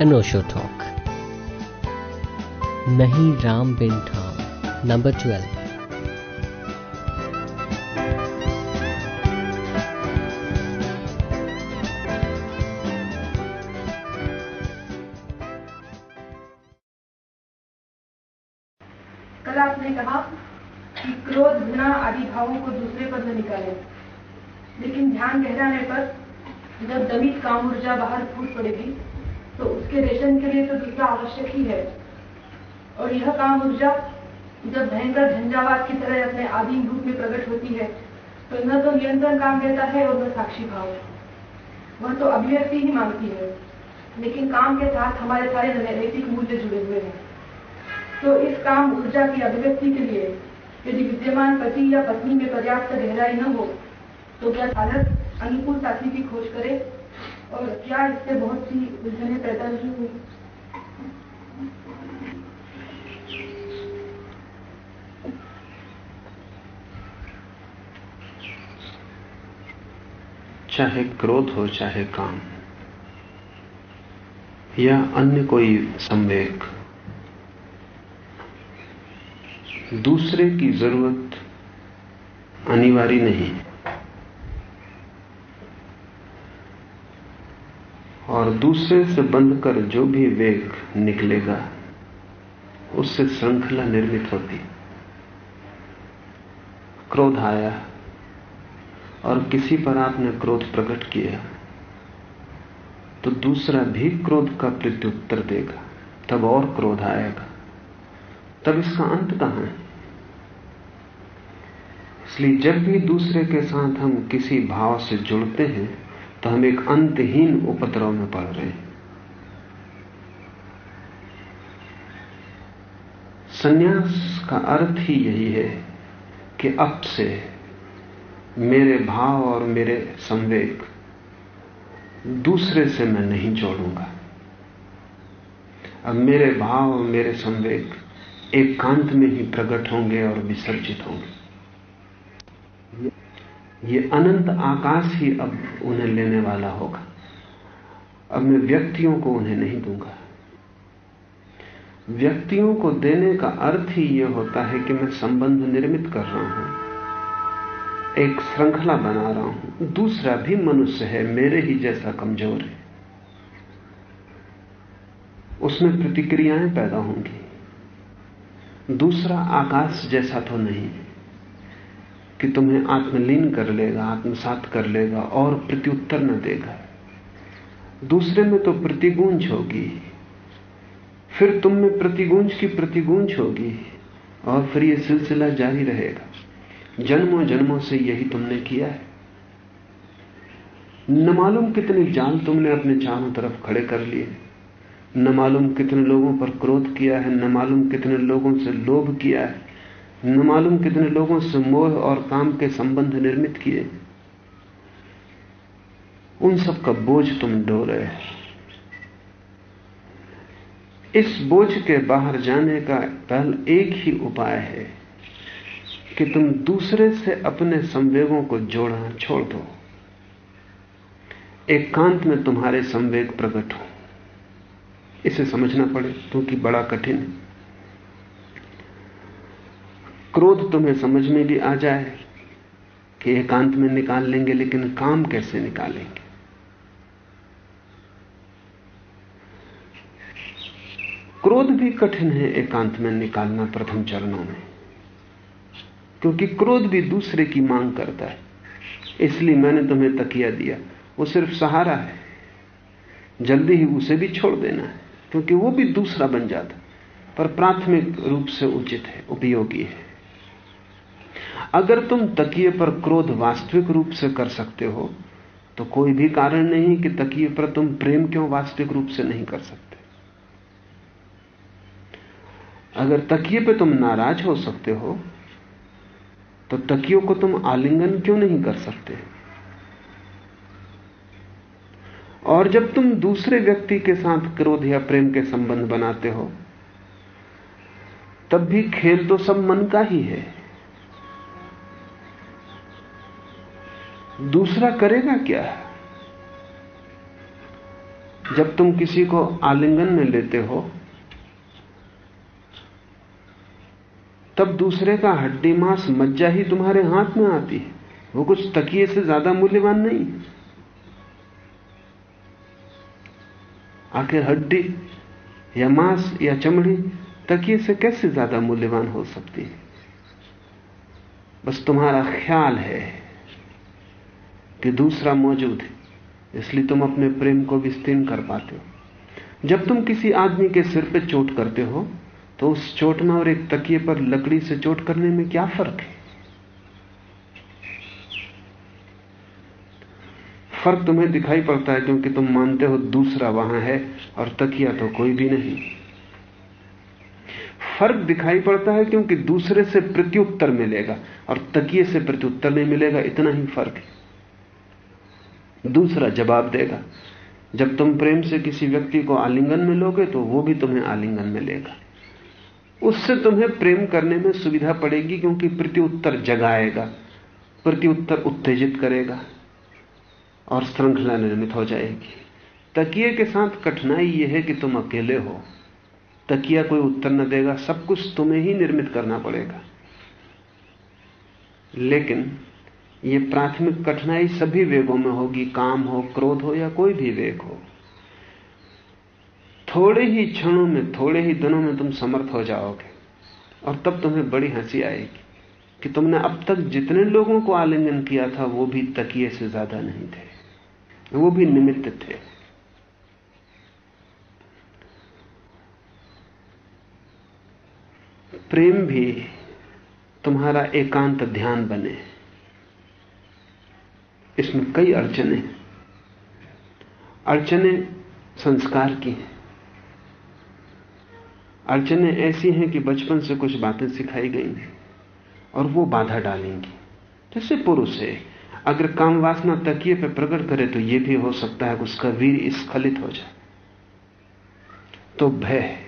अनोशो talk नहीं राम बिन ठाम number twelve कल आपने कहा कि क्रोध घृणा आदि भावों को दूसरे पर न निकाले। लेकिन ध्यान गहराने पर जब दमित काम ऊर्जा बाहर फूट पड़ेगी उसके रेशन के लिए तो दूसरा आवश्यक ही है। और यह काम ऊर्जा जब भयंकर झंझावात की तरह अपने आदिम रूप में प्रकट होती है तो न तो नियंत्रण काम देता है और न साक्षी भाव। वह तो अभिव्यक्ति ही मांगती है, लेकिन काम के साथ हमारे सारे नैतिक मूल्य जुड़े हुए हैं। तो इस काम ऊर्जा की अभिव्यक्ति के लिए यदि विद्यमान पति या पत्नी में पर्याप्त गहराई न हो तो क्या साधक अनुकूल साथी की खोज करे? और क्या इससे बहुत सी उलझने पैदा नहीं हुई? चाहे क्रोध हो, चाहे काम, या अन्य कोई संवेग, दूसरे की ज़रूरत अनिवार्य नहीं। और दूसरे से बंधकर जो भी वेग निकलेगा, उससे श्रृंखला निर्मित होती। क्रोध आया, और किसी पर आपने क्रोध प्रकट किया तो दूसरा भी क्रोध का प्रत्युत्तर देगा, तब और क्रोध आएगा। तब इसका अंत कहाँ है? इसलिए जब भी दूसरे के साथ हम किसी भाव से जुड़ते हैं तो हम एक अंतहीन उपद्रव में पड़ रहे हैं। संन्यास का अर्थ ही यही है कि अब से मेरे भाव और मेरे संवेग दूसरे से मैं नहीं जोड़ूँगा। अब मेरे भाव और मेरे संवेग एकांत एक में ही प्रकट होंगे और विसर्जित होंगे। ये अनंत आकाश ही अब उन्हें लेने वाला होगा। अब मैं व्यक्तियों को उन्हें नहीं दूँगा। व्यक्तियों को देने का अर्थ ही यह होता है कि मैं संबंध निर्मित कर रहा हूँ। एक श्रृंखला बना रहा हूँ। दूसरा भी मनुष्य है, मेरे ही जैसा कमज़ोर है। उसमें प्रतिक्रियाएँ पैदा होंगी। दूसरा आकाश जैसा तो नहीं। कि तुम्हें आत्मलीन कर लेगा, आत्मसात कर लेगा और प्रत्युत्तर न देगा। दूसरे में तो प्रतिगूंज होगी, फिर तुम में प्रतिगूंज की प्रतिगूंज होगी और फिर यह सिलसिला जारी रहेगा। जन्मों जन्मों से यही तुमने किया है। न मालूम कितने जाल तुमने अपने चारों तरफ़ खड़े कर लिए न मालूम कितने लोगों पर क्रोध किया है, न मालूम कितने लोगों से लोभ किया है। न मालूम कितने लोगों से मोह और काम के संबंध निर्मित किए। उन सब का बोझ तुम ढो रहे हो। इस बोझ के बाहर जाने का पहल एक ही उपाय है कि तुम दूसरे से अपने संवेगों को जोड़ना छोड़ दो। एकांत में तुम्हारे संवेग प्रकट हो। इसे समझना पड़े, क्योंकि बड़ा कठिन है। क्रोध तुम्हें समझ में भी आ जाए कि एकांत में निकाल लेंगे, लेकिन काम कैसे निकालेंगे? क्रोध भी कठिन है एकांत में निकालना प्रथम चरणों में, क्योंकि क्रोध भी दूसरे की मांग करता है। इसलिए मैंने तुम्हें तकिया दिया। वो सिर्फ़ सहारा है। जल्दी ही उसे भी छोड़ देना है, क्योंकि वो भी दूसरा बन जाता, पर प्राथमिक रूप से उचित है, उपयोगी है। अगर तुम तकिए पर क्रोध वास्तविक रूप से कर सकते हो तो कोई भी कारण नहीं कि तकिए पर तुम प्रेम क्यों वास्तविक रूप से नहीं कर सकते। अगर तकिए पे तुम नाराज़ हो सकते हो तो तकियों को तुम आलिंगन क्यों नहीं कर सकते? और जब तुम दूसरे व्यक्ति के साथ क्रोध या प्रेम के संबंध बनाते हो, तब भी खेल तो सब मन का ही है। दूसरा करेगा क्या? जब तुम किसी को आलिंगन में लेते हो, तब दूसरे का हड्डी मांस मज्जा ही तुम्हारे हाथ में आती है। वो कुछ तकिए से ज़्यादा मूल्यवान नहीं आखिर हड्डी या मांस या चमड़ी तकिए से कैसे ज़्यादा मूल्यवान हो सकती है? बस तुम्हारा ख्याल है। कि दूसरा मौजूद है। इसलिए तुम अपने प्रेम को विस्तीर्ण कर पाते हो। जब तुम किसी आदमी के सिर पर चोट करते हो तो उस चोट में और एक तकिए पर लकड़ी से चोट करने में क्या फ़र्क है? फ़र्क तुम्हें दिखाई पड़ता है क्योंकि तुम मानते हो दूसरा वहाँ है और तकिया तो कोई भी नहीं। फ़र्क दिखाई पड़ता है क्योंकि दूसरे से प्रत्युत्तर मिलेगा और तकिए से प्रत्युत्तर नहीं मिलेगा, इतना ही फ़र्क है। दूसरा जवाब देगा, जब तुम प्रेम से किसी व्यक्ति को आलिंगन में लोगे तो वो भी तुम्हें आलिंगन में लेगा। उससे तुम्हें प्रेम करने में सुविधा पड़ेगी क्योंकि प्रत्युत्तर जगाएगा प्रत्युत्तर उत्तेजित करेगा और श्रृंखला निर्मित हो जाएगी। तकिए के साथ कठिनाई यह है कि तुम अकेले हो। तकिया कोई उत्तर न देगा, सब कुछ तुम्हें ही निर्मित करना पड़ेगा। लेकिन यह प्राथमिक कठिनाई सभी वेगों में होगी, काम हो, क्रोध हो या कोई भी वेग हो। थोड़े ही क्षणों में, थोड़े ही दिनों में तुम समर्थ हो जाओगे और तब तुम्हें बड़ी हँसी आएगी कि तुमने अब तक जितने लोगों को आलिंगन किया था, वो भी तकिए से ज़्यादा नहीं थे। वो भी निमित्त थे। प्रेम भी तुम्हारा एकांत ध्यान बने। इसमें कई अड़चने अड़चने संस्कार की हैं। अड़चने ऐसी हैं कि बचपन से कुछ बातें सिखाई गई हैं और वो बाधा डालेंगी। जैसे पुरुष है, अगर काम वासना तकिए पे प्रकट करे तो यह भी हो सकता है कि उसका वीर स्खलित हो जाए। तो भय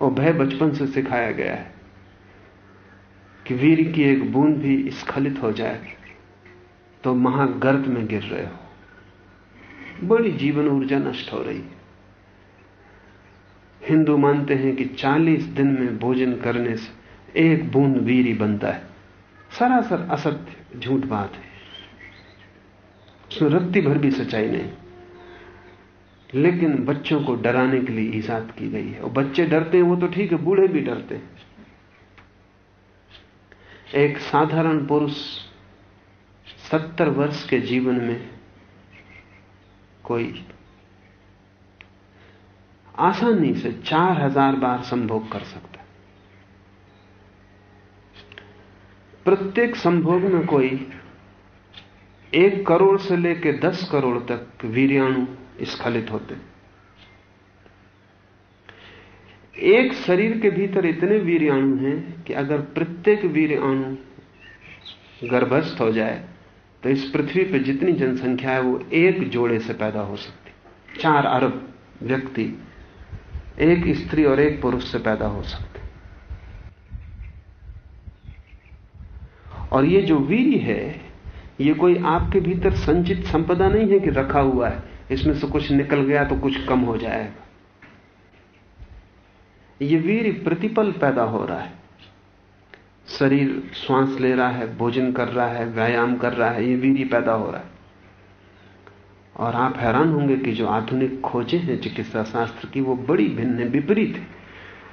और भय बचपन से सिखाया गया है कि वीर की एक बूंद भी स्खलित हो जाए। तो महागर्त में गिर रहे हो। बड़ी जीवन ऊर्जा नष्ट हो रही। है हिंदू मानते हैं कि 40 दिन में भोजन करने से एक बूंद वीरी बनता है। सरासर असत्य, झूठ बात है। रत्ती भर भी सच्चाई नहीं। लेकिन बच्चों को डराने के लिए ईजाद की गई है। और बच्चे डरते हैं, वो तो ठीक है, बूढ़े भी डरते हैं। एक साधारण पुरुष सत्तर वर्ष के जीवन में कोई आसानी से चार हज़ार बार संभोग कर सकता है। प्रत्येक संभोग में कोई एक करोड़ से लेकर दस करोड़ तक वीरियाणु स्खलित होते एक शरीर के भीतर इतने वीरियाणु हैं कि अगर प्रत्येक वीरियाणु गर्भस्थ हो जाए तो इस पृथ्वी पर जितनी जनसंख्या है, वो एक जोड़े से पैदा हो सकती। चार अरब व्यक्ति एक स्त्री और एक पुरुष से पैदा हो सकते। और ये जो वीर है, ये कोई आपके भीतर संचित संपदा नहीं है कि रखा हुआ है। इसमें से कुछ निकल गया तो कुछ कम हो जाएगा। ये वीर प्रतिपल पैदा हो रहा है। शरीर श्वास ले रहा है, भोजन कर रहा है, व्यायाम कर रहा है, ये वीर पैदा हो रहा है। और आप हैरान होंगे कि जो आधुनिक खोजें हैं चिकित्सा शास्त्र की, वो बड़ी भिन्न विपरीत है।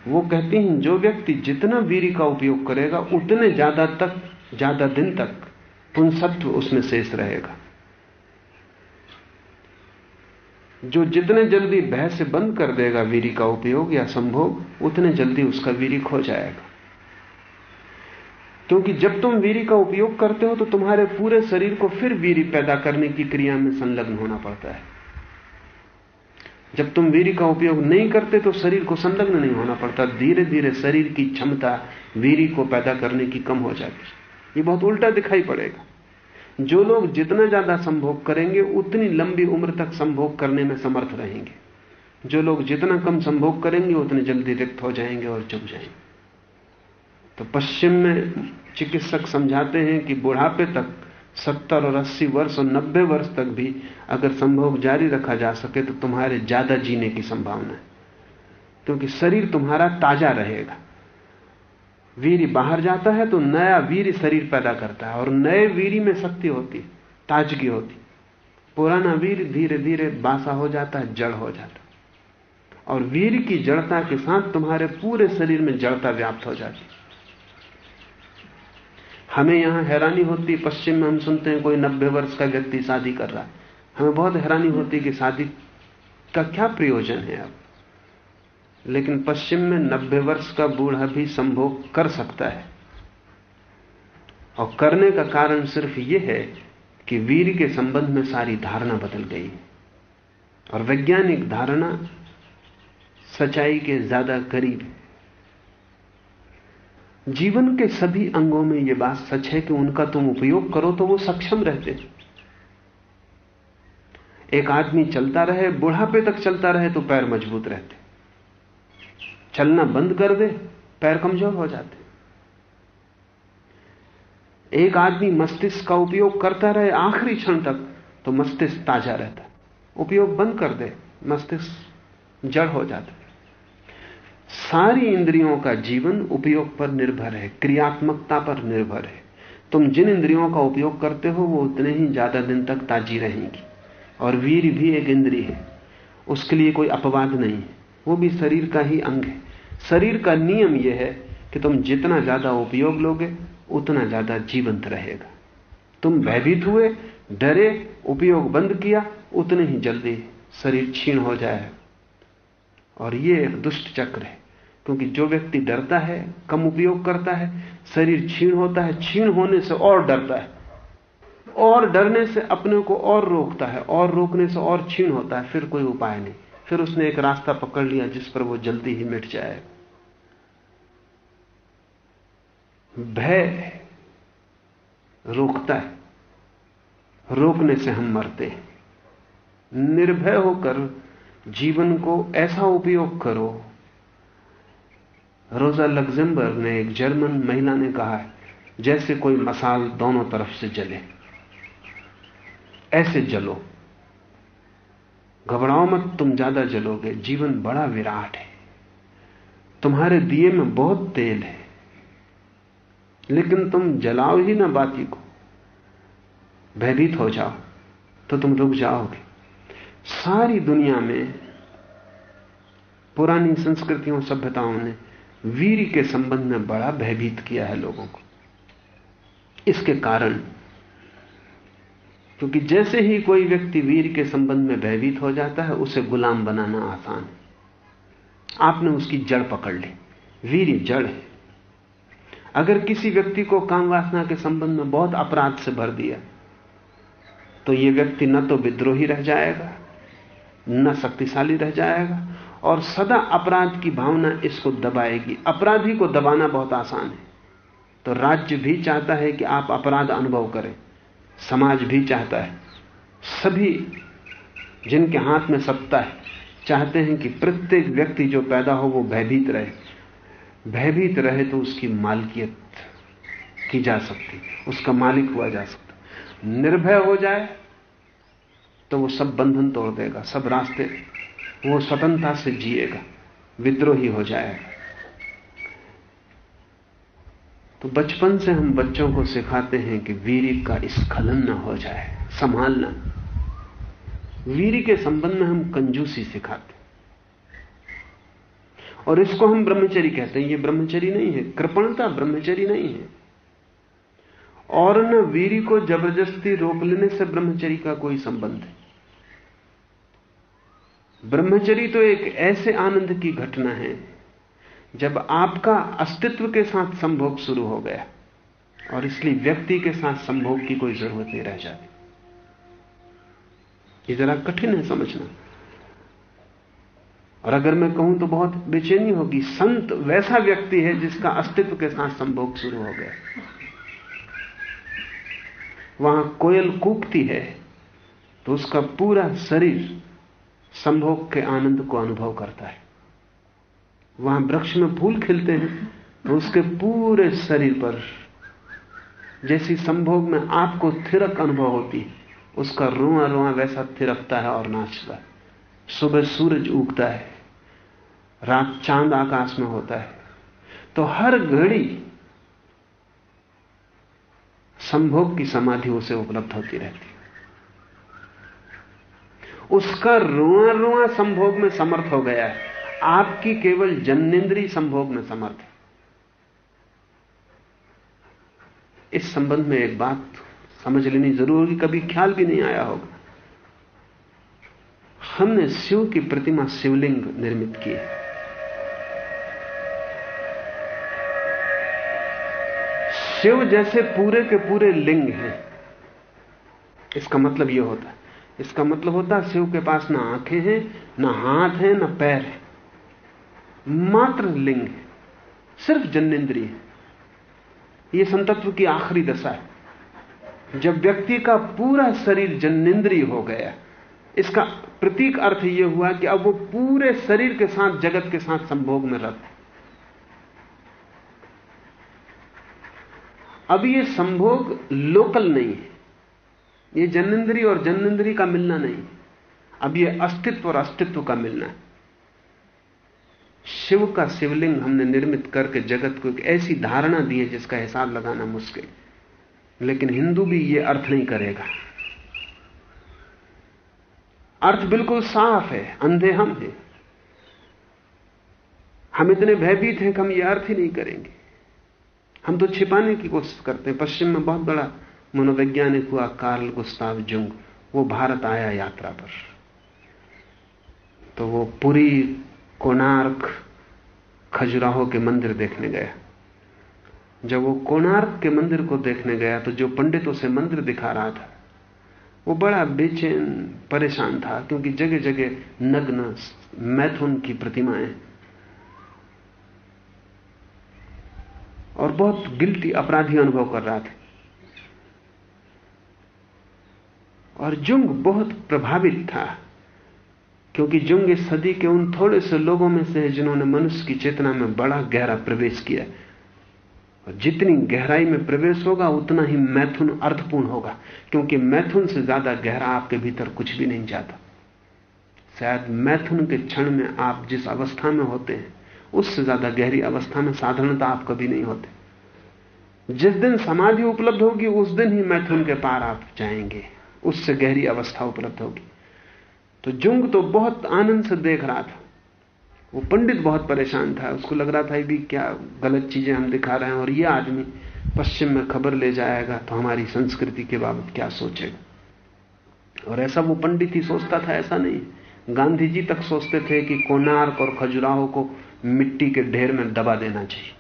वो कहती हैं, जो व्यक्ति जितना वीरी का उपयोग करेगा, उतने ज़्यादा तक, ज़्यादा दिन तक पुंसत्व उसमें शेष रहेगा। जो जितने जल्दी भय से बंद कर देगा वीरी का उपयोग या संभोग, उतने जल्दी उसका वीरी खो जाएगा। क्योंकि जब तुम वीरी का उपयोग करते हो तो तुम्हारे पूरे शरीर को फिर वीरी पैदा करने की क्रिया में संलग्न होना पड़ता है। जब तुम वीरी का उपयोग नहीं करते तो शरीर को संलग्न नहीं होना पड़ता। धीरे धीरे शरीर की क्षमता वीरी को पैदा करने की कम हो जाती ये बहुत उल्टा दिखाई पड़ेगा। जो लोग जितना ज़्यादा संभोग करेंगे, उतनी लंबी उम्र तक संभोग करने में समर्थ रहेंगे। जो लोग जितना कम संभोग करेंगे, उतने जल्दी रिक्त हो जाएँगे और चुप जाएँगे। तो पश्चिम में चिकित्सक समझाते हैं कि बुढ़ापे तक सत्तर और अस्सी वर्ष और नब्बे वर्ष तक भी अगर संभोग जारी रखा जा सके तो तुम्हारे ज़्यादा जीने की संभावना है। क्योंकि शरीर तुम्हारा ताज़ा रहेगा। वीर बाहर जाता है तो नया वीर शरीर पैदा करता है और नए वीर में शक्ति होती है, ताजगी होती पुराना वीर धीरे धीरे बासा हो जाता है, जड़ हो जाता और वीर की जड़ता के साथ तुम्हारे पूरे शरीर में जड़ता व्याप्त हो जाती हमें यहाँ हैरानी होती, पश्चिम में हम सुनते हैं कोई नब्बे वर्ष का व्यक्ति शादी कर रहा है। हमें बहुत हैरानी होती कि शादी का क्या प्रयोजन है अब? लेकिन पश्चिम में नब्बे वर्ष का बूढ़ा भी संभोग कर सकता है। और करने का कारण सिर्फ़ यह है कि वीर के संबंध में सारी धारणा बदल गई। और वैज्ञानिक धारणा सच्चाई के ज़्यादा करीब जीवन के सभी अंगों में यह बात सच है कि उनका तुम उपयोग करो तो वो सक्षम रहते। एक आदमी चलता रहे, बुढ़ापे तक चलता रहे तो पैर मज़बूत रहते। चलना बंद कर दे, पैर कमज़ोर हो जाते। एक आदमी मस्तिष्क का उपयोग करता रहे, आखिरी क्षण तक तो मस्तिष्क ताज़ा रहता। उपयोग बंद कर दे, मस्तिष्क जड़ हो जाता। सारी इंद्रियों का जीवन उपयोग पर निर्भर है, क्रियात्मकता पर निर्भर है। तुम जिन इंद्रियों का उपयोग करते हो, वो उतने ही ज़्यादा दिन तक ताजी रहेंगी। और वीर भी एक इंद्री है। उसके लिए कोई अपवाद नहीं है। वो भी शरीर का ही अंग है। शरीर का नियम यह है कि तुम जितना ज़्यादा उपयोग लोगे, उतना ज़्यादा जीवंत रहेगा। तुम भयभीत हुए, डरे, उपयोग बंद किया, उतने ही जल्दी शरीर क्षीण हो जाए। और ये एक दुष्ट चक्र है। क्योंकि जो व्यक्ति डरता है, कम उपयोग करता है, शरीर छीण होता है छीण होने से और डरता है। और डरने से अपने को और रोकता है, और रोकने से और छीण होता है, फिर कोई उपाय नहीं। फिर उसने एक रास्ता पकड़ लिया जिस पर वो जल्दी ही मिट जाए। भय रोकता है। रोकने से हम मरते हैं। निर्भय होकर जीवन को ऐसा उपयोग करो रोजा लग्जमबर्ग ने एक जर्मन महिला ने कहा है, जैसे कोई मसाल दोनों तरफ़ से जले। ऐसे जलो। घबराओ मत, तुम ज़्यादा जलोगे, जीवन बड़ा विराट है। तुम्हारे दिए में बहुत तेल है, लेकिन तुम जलाओ ही ना बाती को। भयभीत हो जाओ तो तुम रुक जाओगे। सारी दुनिया में पुरानी संस्कृतियों, सभ्यताओं ने वीर के संबंध में बड़ा भयभीत किया है लोगों को। इसके कारण, क्योंकि जैसे ही कोई व्यक्ति वीर के संबंध में भयभीत हो जाता है, उसे गुलाम बनाना आसान है। आपने उसकी जड़ पकड़ ली। वीर जड़ है। अगर किसी व्यक्ति को काम वासना के संबंध में बहुत अपराध से भर दिया तो यह व्यक्ति न तो विद्रोही रह जाएगा, न शक्तिशाली रह जाएगा और सदा अपराध की भावना इसको दबाएगी। अपराधी को दबाना बहुत आसान है। तो राज्य भी चाहता है कि आप अपराध अनुभव करें। समाज भी चाहता है। सभी जिनके हाथ में सत्ता है, चाहते हैं कि प्रत्येक व्यक्ति जो पैदा हो वो भयभीत रहे। भयभीत रहे तो उसकी मालकियत की जा सकती, उसका मालिक हुआ जा सकता। निर्भय हो जाए तो वो सब बंधन तोड़ देगा, सब रास्ते वो स्वतंत्रता से जिएगा, विद्रोही हो जाएगा। तो बचपन से हम बच्चों को सिखाते हैं कि वीर का स्खलन न हो जाए, संभालना। वीर के संबंध में हम कंजूसी सिखाते और इसको हम ब्रह्मचरी कहते हैं। ये ब्रह्मचरी नहीं है, कृपणता ब्रह्मचरी नहीं है। और न वीरी को ज़बरदस्ती रोक लेने से ब्रह्मचरी का कोई संबंध है। ब्रह्मचरी तो एक ऐसे आनंद की घटना है, जब आपका अस्तित्व के साथ संभोग शुरू हो गया और इसलिए व्यक्ति के साथ संभोग की कोई ज़रूरत नहीं रह जाती। ये जरा कठिन है समझना। और अगर मैं कहूँ तो बहुत बेचैनी होगी। संत वैसा व्यक्ति है जिसका अस्तित्व के साथ संभोग शुरू हो गया। वहाँ कोयल कूकती है तो उसका पूरा शरीर संभोग के आनंद को अनुभव करता है। वहाँ वृक्ष में फूल खिलते हैं तो उसके पूरे शरीर पर जैसी संभोग में आपको थिरक अनुभव होती उसका रोआ रोआ वैसा थिरकता है और नाचता है। सुबह सूरज उगता है, रात चाँद आकाश में होता है। तो हर घड़ी संभोग की समाधि उसे उपलब्ध होती रहती उसका रुआ रुआ संभोग में समर्थ हो गया है। आपकी केवल जन्नेन्द्रीय संभोग में समर्थ है। इस संबंध में एक बात समझ लेनी ज़रूर होगी कभी ख्याल भी नहीं आया होगा। हमने शिव की प्रतिमा शिवलिंग निर्मित की है। शिव जैसे पूरे के पूरे लिंग हैं। इसका मतलब यह होता है इसका मतलब होता शिव के पास ना आँखें हैं, ना हाथ हैं, ना पैर है। मात्र लिंग है, सिर्फ़ जन्नेन्द्रिय है। यह संतत्व की आखिरी दशा है। जब व्यक्ति का पूरा शरीर जन्नेन्द्रिय हो गया, इसका प्रतीक अर्थ यह हुआ कि अब वो पूरे शरीर के साथ, जगत के साथ संभोग में रत है। अब ये संभोग लोकल नहीं है। ये जन्नेन्द्री और जन्नेन्द्री का मिलना नहीं। अब ये अस्तित्व और अस्तित्व का मिलना है। शिव का शिवलिंग हमने निर्मित करके जगत को एक ऐसी धारणा दी है जिसका हिसाब लगाना मुश्किल। लेकिन हिंदू भी ये अर्थ नहीं करेगा। अर्थ बिल्कुल साफ़ है अंधे हम हैं। हम इतने भयभीत हैं कि हम ये अर्थ ही नहीं करेंगे। हम तो छिपाने की कोशिश करते हैं। पश्चिम में बहुत बड़ा मनोवैज्ञानिक हुआ कार्ल गुस्ताव जुंग, वो भारत आया यात्रा पर। तो वो पूरी कोणार्क खजुराहो के मंदिर देखने गया। जब वो कोणार्क के मंदिर को देखने गया तो जो पंडित उसे मंदिर दिखा रहा था, वो बड़ा बेचैन, परेशान था, क्योंकि जगह जगह नग्न, मैथुन की प्रतिमाएँ और बहुत गिल्टी अपराधी अनुभव कर रहा था। और जुंग बहुत प्रभावित था, क्योंकि जुंग इस सदी के उन थोड़े से लोगों में से है जिन्होंने मनुष्य की चेतना में बड़ा गहरा प्रवेश किया। और जितनी गहराई में प्रवेश होगा, उतना ही मैथुन अर्थपूर्ण होगा, क्योंकि मैथुन से ज़्यादा गहरा आपके भीतर कुछ भी नहीं जाता। शायद मैथुन के क्षण में आप जिस अवस्था में होते हैं, उससे ज़्यादा गहरी अवस्था में साधारणता आप कभी नहीं होते। जिस दिन समाधि उपलब्ध होगी, उस दिन ही मैथुन के पार आप जाएँगे। उससे गहरी अवस्था उपलब्ध होगी। तो जुंग तो बहुत आनंद से देख रहा था। वो पंडित बहुत परेशान था। उसको लग रहा था भी क्या गलत चीज़ें हम दिखा रहे हैं और ये आदमी पश्चिम में खबर ले जाएगा तो हमारी संस्कृति के बाबत क्या सोचेगा? और ऐसा वो पंडित ही सोचता था, ऐसा नहीं। गांधी जी तक सोचते थे कि कोनार्क और खजुराहो को मिट्टी के ढेर में दबा देना चाहिए,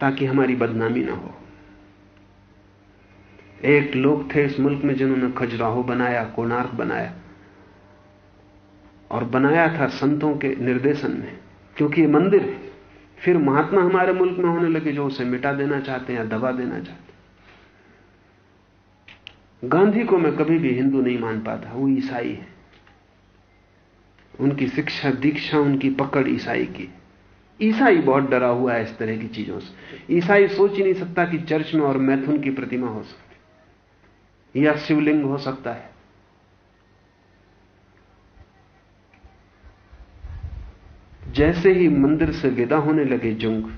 ताकि हमारी बदनामी ना हो। एक लोग थे इस मुल्क में जिन्होंने खजुराहो बनाया, कोणार्क बनाया। और बनाया था संतों के निर्देशन में, क्योंकि ये मंदिर है। फिर महात्मा हमारे मुल्क में होने लगे जो उसे मिटा देना चाहते हैं या दबा देना चाहते गांधी को मैं कभी भी हिंदू नहीं मान पाता, वो ईसाई है। उनकी शिक्षा, दीक्षा, उनकी पकड़ ईसाई की। ईसाई बहुत डरा हुआ है इस तरह की चीज़ों से। ईसाई सोच ही नहीं सकता कि चर्च में और मैथुन की प्रतिमा हो सकती या शिवलिंग हो सकता है। जैसे ही मंदिर से विदा होने लगे जुंग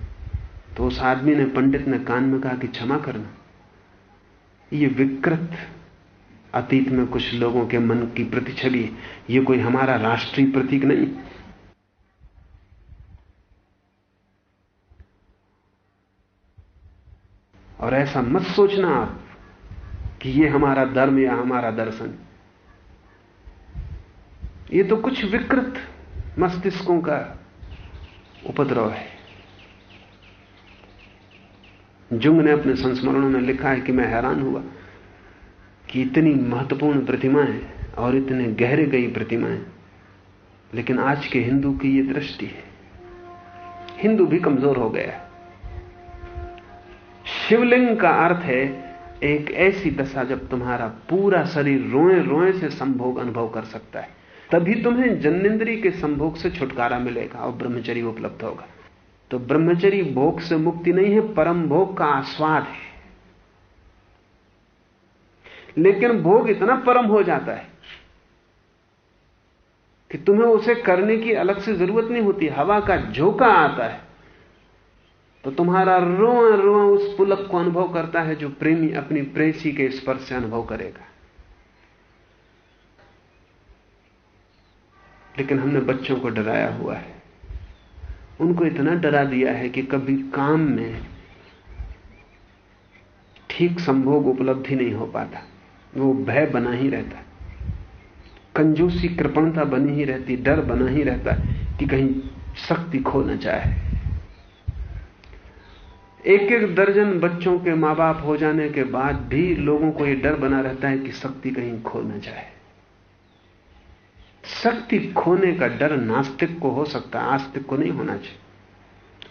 तो उस आदमी ने पंडित ने कान में कहा कि क्षमा करना। ये विकृत अतीत में कुछ लोगों के मन की प्रतिछवि ये कोई हमारा राष्ट्रीय प्रतीक नहीं। और ऐसा मत सोचना आप कि ये हमारा धर्म या हमारा दर्शन। ये तो कुछ विकृत मस्तिष्कों का उपद्रव है। जुंग ने अपने संस्मरणों में लिखा है कि मैं हैरान हुआ कि इतनी महत्वपूर्ण प्रतिमाएँ और इतने गहरे गई प्रतिमाएँ लेकिन आज के हिंदू की यह दृष्टि है। हिंदू भी कमज़ोर हो गया शिवलिंग का अर्थ है एक ऐसी दशा जब तुम्हारा पूरा शरीर रोए रोए से संभोग अनुभव कर सकता है, तभी तुम्हें जन्नेन्द्री के संभोग से छुटकारा मिलेगा और ब्रह्मचरी उपलब्ध होगा। तो ब्रह्मचरी भोग से मुक्ति नहीं है, परम भोग का आस्वाद है। लेकिन भोग इतना परम हो जाता है कि तुम्हें उसे करने की अलग से ज़रूरत नहीं होती, हवा का झोंका आता है। तो तुम्हारा रोआ रोआ उस पुलक को अनुभव करता है जो प्रेमी अपनी प्रेसी के स्पर्श से अनुभव करेगा। लेकिन हमने बच्चों को डराया हुआ है। उनको इतना डरा दिया है कि कभी काम में ठीक संभोग उपलब्धि नहीं हो पाता। वो भय बना ही रहता। कंजूसी कृपणता बनी ही रहती, डर बना ही रहता कि कहीं शक्ति खो न जाए। एक एक दर्जन बच्चों के माँ बाप हो जाने के बाद भी लोगों को यह डर बना रहता है कि शक्ति कहीं खो न जाए। शक्ति खोने का डर नास्तिक को हो सकता है, आस्तिक को नहीं होना चाहिए।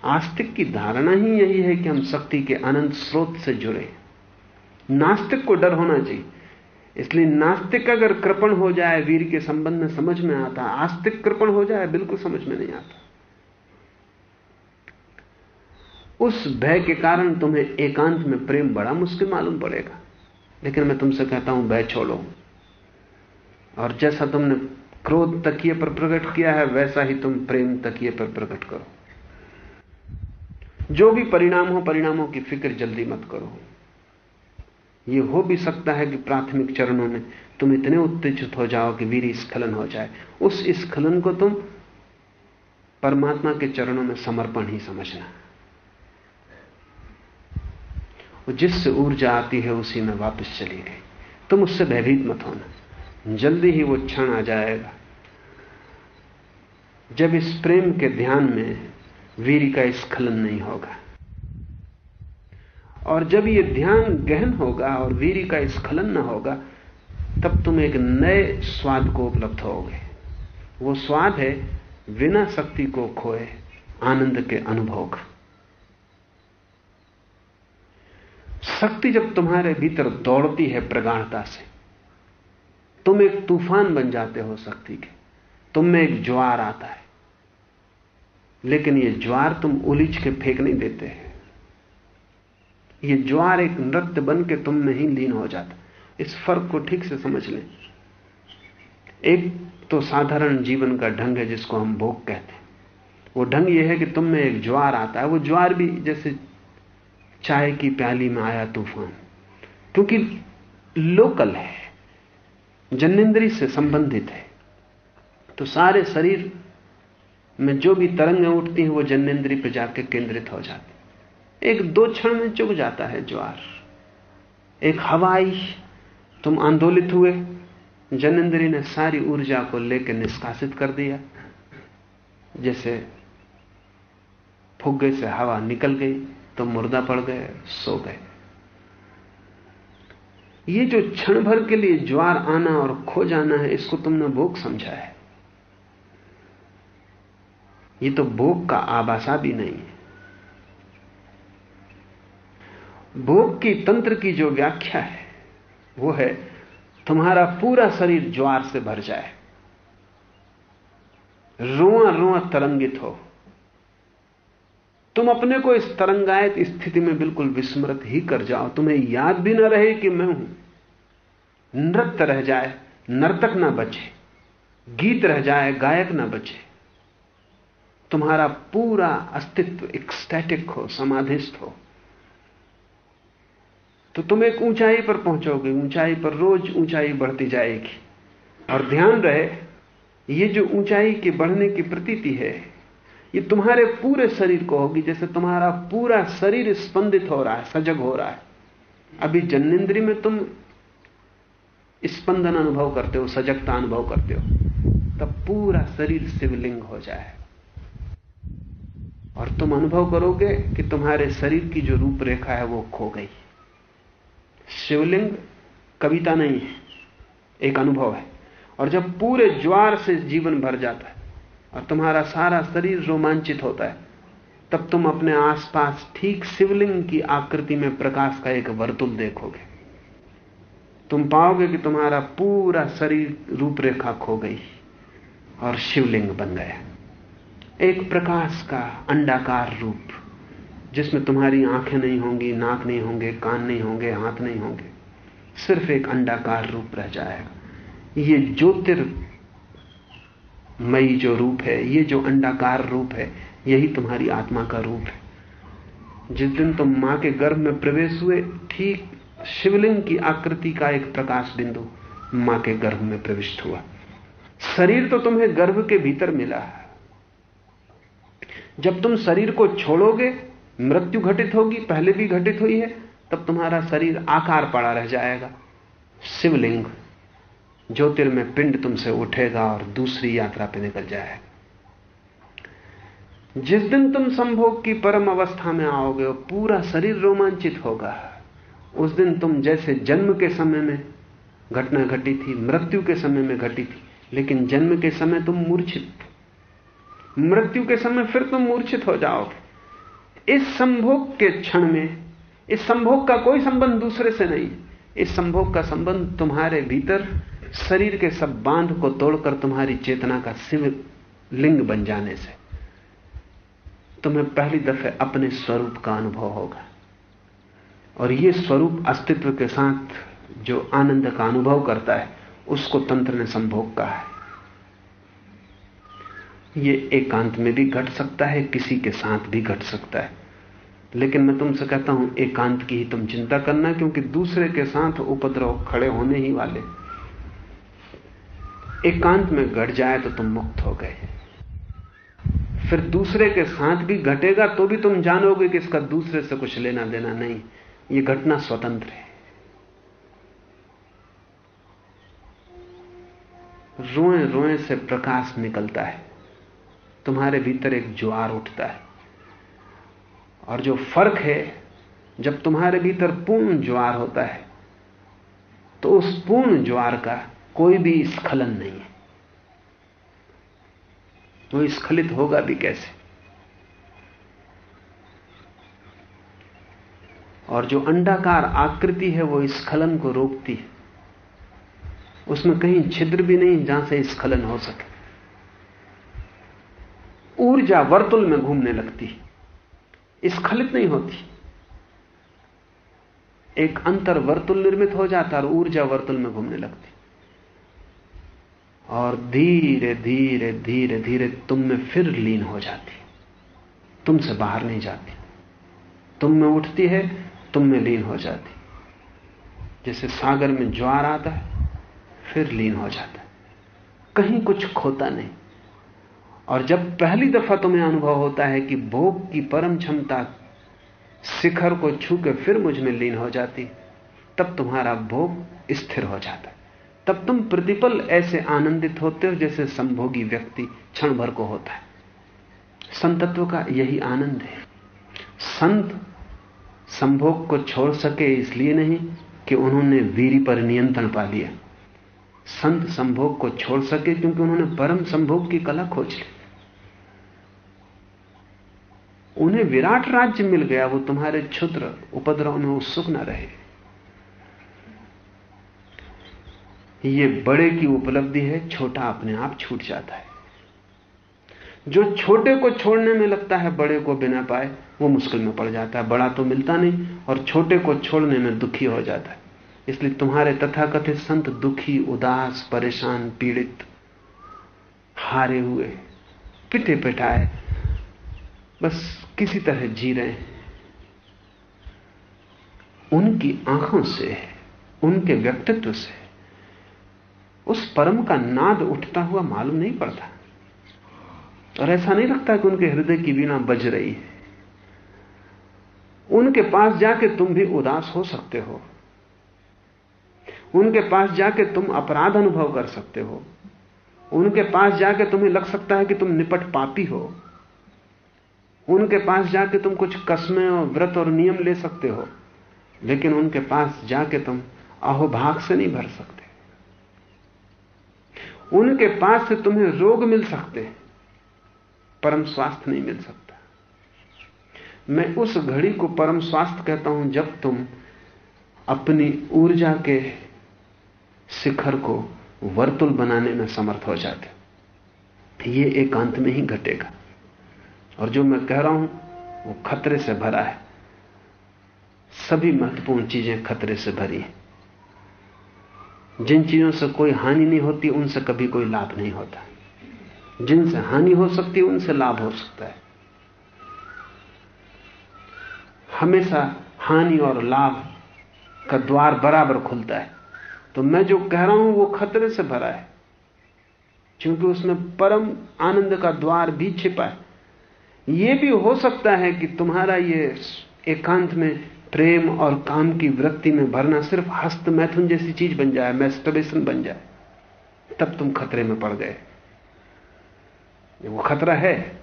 आस्तिक की धारणा ही यही है कि हम शक्ति के अनंत स्रोत से जुड़े। नास्तिक को डर होना चाहिए। इसलिए नास्तिक अगर कृपण हो जाए, वीर के संबंध में समझ में आता, आस्तिक कृपण हो जाए, बिल्कुल समझ में नहीं आता। उस भय के कारण तुम्हें एकांत में प्रेम बड़ा मुश्किल मालूम पड़ेगा। लेकिन मैं तुमसे कहता हूँ, भय छोड़ो। और जैसा तुमने क्रोध तकिए पर प्रकट किया है, वैसा ही तुम प्रेम तकिए पर प्रकट करो। जो भी परिणाम हो, परिणामों की फ़िक्र जल्दी मत करो। यह हो भी सकता है कि प्राथमिक चरणों में तुम इतने उत्तेजित हो जाओ कि वीर स्खलन हो जाए। उस स्खलन को तुम परमात्मा के चरणों में समर्पण ही समझना। जिससे ऊर्जा आती है, उसी में वापस चली गई। तुम उससे भयभीत मत होना। जल्दी ही वो क्षण आ जाएगा। जब इस प्रेम के ध्यान में वीर का स्खलन नहीं होगा, और जब ये ध्यान गहन होगा और वीर का स्खलन न होगा, तब तुम एक नए स्वाद को उपलब्ध होगे। वो स्वाद है, बिना शक्ति को खोए आनंद के अनुभव। का शक्ति जब तुम्हारे भीतर दौड़ती है प्रगाढ़ता से, तुम एक तूफ़ान बन जाते हो शक्ति के। तुम में एक ज्वार आता है। लेकिन ये ज्वार तुम उलिझ के फेंक नहीं देते हैं। ये ज्वार एक नृत्य बन के तुम में ही लीन हो जाता। इस फ़र्क को ठीक से समझ लें। एक तो साधारण जीवन का ढंग है जिसको हम भोग कहते हैं। वो ढंग ये है कि तुम में एक ज्वार आता है। वो ज्वार भी जैसे चाय की प्याली में आया तूफ़ान। क्योंकि लोकल है जन्नेन्द्री से संबंधित है। तो सारे शरीर में जो भी तरंगें उठती हैं, वो जन्नेन्द्री पर जाकर केंद्रित हो जाती एक दो क्षण में चुग जाता है ज्वार। एक हवाई, तुम आंदोलित हुए जनेन्द्री ने सारी ऊर्जा को लेकर निष्कासित कर दिया। जैसे फुग्गे से हवा निकल गई। तो मुर्दा पड़ गए, सो गए। ये जो क्षण भर के लिए ज्वार आना और खो जाना है, इसको तुमने भोग समझा है। ये तो भोग का आबासा भी नहीं है। भोग की तंत्र की जो व्याख्या है, वो है, तुम्हारा पूरा शरीर ज्वार से भर जाए। रोआ रोआ तरंगित हो। तुम अपने को इस तरंगायत स्थिति में बिल्कुल विस्मृत ही कर जाओ। तुम्हें याद भी ना रहे कि मैं हूँ। नृत्य रह जाए, नर्तक ना बचे, गीत रह जाए, गायक ना बचे। तुम्हारा पूरा अस्तित्व एक्सटैटिक हो, समाधिस्थ हो। तो तुम एक ऊंचाई पर पहुंचोगे, ऊंचाई पर रोज ऊंचाई बढ़ती जाएगी। और ध्यान रहे, ये जो ऊंचाई के बढ़ने की प्रतीति है ये तुम्हारे पूरे शरीर को होगी, जैसे तुम्हारा पूरा शरीर स्पंदित हो रहा है, सजग हो रहा है। अभी जन्नेन्द्री में तुम स्पंदन अनुभव करते हो, सजगता अनुभव करते हो, तब पूरा शरीर शिवलिंग हो जाए। और तुम अनुभव करोगे कि तुम्हारे शरीर की जो रूपरेखा है वो खो गई। शिवलिंग कविता नहीं है, एक अनुभव है। और जब पूरे ज्वार से जीवन भर जाता है और तुम्हारा सारा शरीर रोमांचित होता है। तब तुम अपने आसपास ठीक शिवलिंग की आकृति में प्रकाश का एक वर्तुल देखोगे। तुम पाओगे कि तुम्हारा पूरा शरीर रूपरेखा खो गई और शिवलिंग बन गया। एक प्रकाश का अंडाकार रूप, जिसमें तुम्हारी आँखें नहीं होंगी, नाक नहीं होंगे, कान नहीं होंगे, हाथ नहीं होंगे, सिर्फ़ एक अंडाकार रूप रह जाएगा। ये ज्योतिर मई जो रूप है, ये जो अंडाकार रूप है, यही तुम्हारी आत्मा का रूप है। जिस दिन तुम माँ के गर्भ में प्रवेश हुए, ठीक शिवलिंग की आकृति का एक प्रकाश बिंदु माँ के गर्भ में प्रविष्ट हुआ। शरीर तो तुम्हें गर्भ के भीतर मिला है। जब तुम शरीर को छोड़ोगे, मृत्यु घटित होगी, पहले भी घटित हुई है, तब तुम्हारा शरीर आकार पड़ा रह जाएगा। शिवलिंग। ज्योतिर्मय पिंड तुमसे उठेगा और दूसरी यात्रा पे निकल जाएगा जिस दिन तुम संभोग की परम अवस्था में आओगे पूरा शरीर रोमांचित होगा। उस दिन तुम जैसे जन्म के समय में, घटना घटी थी, मृत्यु के समय में घटी थी, लेकिन जन्म के समय तुम मूर्छित। मृत्यु के समय फिर तुम मूर्छित हो जाओगे। इस संभोग के क्षण में, इस संभोग का कोई संबंध दूसरे से नहीं, इस संभोग का संबंध तुम्हारे भीतर शरीर के सब बाँध को तोड़कर तुम्हारी चेतना का शिव लिंग बन जाने से तुम्हें पहली दफे अपने स्वरूप का अनुभव होगा। और यह स्वरूप अस्तित्व के साथ जो आनंद का अनुभव करता है, उसको तंत्र ने संभोग कहा है। यह एकांत में भी घट सकता है, किसी के साथ भी घट सकता है। लेकिन मैं तुमसे कहता हूँ, एकांत की ही तुम चिंता करना, क्योंकि दूसरे के साथ उपद्रव खड़े होने ही वाले। एकांत में घट जाए तो तुम मुक्त हो गए। फिर दूसरे के साथ भी घटेगा तो भी तुम जानोगे कि इसका दूसरे से कुछ लेना देना नहीं। ये घटना स्वतंत्र है। रोए रोए से प्रकाश निकलता है। तुम्हारे भीतर एक ज्वार उठता है। और जो फ़र्क है, जब तुम्हारे भीतर पूर्ण ज्वार होता है तो उस पूर्ण ज्वार का कोई भी स्खलन नहीं है। वो स्खलित होगा भी कैसे? और जो अंडाकार आकृति है, वो स्खलन को रोकती है। उसमें कहीं छिद्र भी नहीं जहाँ से स्खलन हो सके। ऊर्जा वर्तुल में घूमने लगती है। स्खलित नहीं होती। एक अंतर वर्तुल निर्मित हो जाता और ऊर्जा वर्तुल में घूमने लगती और धीरे धीरे धीरे धीरे तुम में फिर लीन हो जाती तुमसे बाहर नहीं जाती। तुम में उठती है, तुम में लीन हो जाती जैसे सागर में ज्वार आता है, फिर लीन हो जाता है। कहीं कुछ खोता नहीं। और जब पहली दफ़ा तुम्हें अनुभव होता है कि भोग की परम क्षमता शिखर को छू के फिर मुझमें लीन हो जाती, तब तुम्हारा भोग स्थिर हो जाता है। तब तुम प्रतिपल ऐसे आनंदित होते हो जैसे संभोगी व्यक्ति क्षण भर को होता है। संतत्व का यही आनंद है। संत संभोग को छोड़ सके इसलिए नहीं कि उन्होंने वीरी पर नियंत्रण पा लिया। संत संभोग को छोड़ सके क्योंकि उन्होंने परम संभोग की कला खोज ली। उन्हें विराट राज्य मिल गया, वो तुम्हारे क्षुद्र उपद्रव में उत्सुक न रहे। ये बड़े की उपलब्धि है, छोटा अपने आप छूट जाता है। जो छोटे को छोड़ने में लगता है, बड़े को बिना पाए, वो मुश्किल में पड़ जाता है। बड़ा तो मिलता नहीं, और छोटे को छोड़ने में दुखी हो जाता है। इसलिए तुम्हारे तथाकथित संत दुखी, उदास, परेशान, पीड़ित, हारे हुए, पिटे पिटाए, बस किसी तरह जी रहे हैं। उनकी आँखों से उनके व्यक्तित्व से उस परम का नाद उठता हुआ मालूम नहीं पड़ता। और ऐसा नहीं लगता कि उनके हृदय की वीणा बज रही है। उनके पास जाके तुम भी उदास हो सकते हो। उनके पास जाके तुम अपराध अनुभव कर सकते हो। उनके पास जाके तुम्हें लग सकता है कि तुम निपट पापी हो। उनके पास जाके तुम कुछ कस्में और व्रत और नियम ले सकते हो। लेकिन उनके पास जाके तुम अहोभाग से नहीं भर सकते। उनके पास से तुम्हें रोग मिल सकते हैं, परम स्वास्थ्य नहीं मिल सकता। मैं उस घड़ी को परम स्वास्थ्य कहता हूँ, जब तुम अपनी ऊर्जा के शिखर को वर्तुल बनाने में समर्थ हो जाते ये एकांत में ही घटेगा। और जो मैं कह रहा हूँ, वो खतरे से भरा है। सभी महत्वपूर्ण चीज़ें खतरे से भरी हैं। जिन चीज़ों से कोई हानि नहीं होती, उनसे कभी कोई लाभ नहीं होता। जिनसे हानि हो सकती है, उनसे लाभ हो सकता है। हमेशा हानि और लाभ का द्वार बराबर खुलता है। तो मैं जो कह रहा हूँ, वो खतरे से भरा है। क्योंकि उसमें परम आनंद का द्वार भी छिपा है। यह भी हो सकता है कि तुम्हारा ये एकांत में प्रेम और काम की वृत्ति में भरना सिर्फ़ हस्त मैथुन जैसी चीज़ बन जाए मैस्टरबेशन बन जाए, तब तुम खतरे में पड़ गए। वो खतरा है।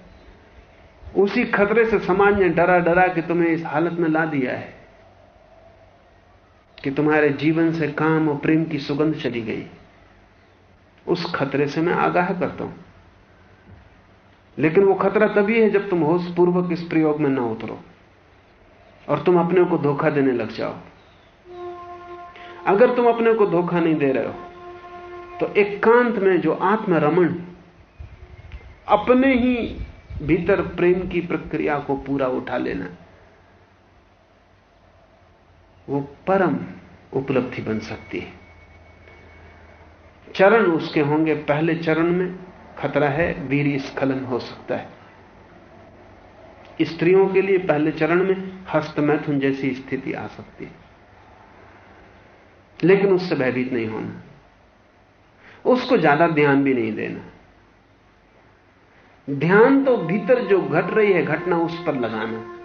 उसी खतरे से समाज ने डरा डरा कि तुम्हें इस हालत में ला दिया है कि तुम्हारे जीवन से काम और प्रेम की सुगंध चली गई। उस खतरे से मैं आगाह करता हूँ। लेकिन वो खतरा तभी है जब तुम होशपूर्वक इस प्रयोग में ना उतरो। और तुम अपने को धोखा देने लग जाओ। अगर तुम अपने को धोखा नहीं दे रहे हो तो एकांत एक में जो आत्मरमण अपने ही भीतर प्रेम की प्रक्रिया को पूरा उठा लेना, वो परम उपलब्धि बन सकती है। चरण उसके होंगे, पहले चरण में खतरा है वीर स्खलन हो सकता है। स्त्रियों के लिए पहले चरण में हस्तमैथुन जैसी स्थिति आ सकती है। लेकिन उससे भयभीत नहीं होना। उसको ज़्यादा ध्यान भी नहीं देना। ध्यान तो भीतर जो घट रही है घटना उस पर लगाना।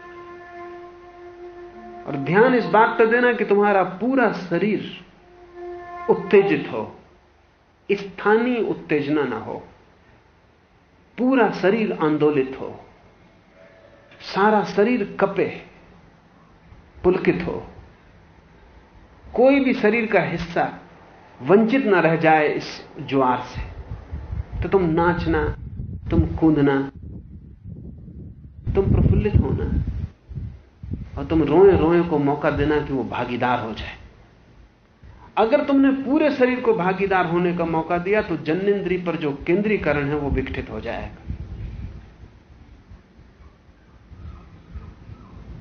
और ध्यान इस बात पर देना कि तुम्हारा पूरा शरीर उत्तेजित हो। स्थानीय उत्तेजना ना हो। पूरा शरीर आंदोलित हो। सारा शरीर कपे, पुलकित हो। कोई भी शरीर का हिस्सा वंचित ना रह जाए इस ज्वार से। तो तुम नाचना, तुम कूदना, तुम प्रफुल्लित होना, और तुम रोए रोए को मौका देना कि वो भागीदार हो जाए। अगर तुमने पूरे शरीर को भागीदार होने का मौका दिया तो जन्नेन्द्री पर जो केंद्रीकरण है, वो विकटित हो जाएगा।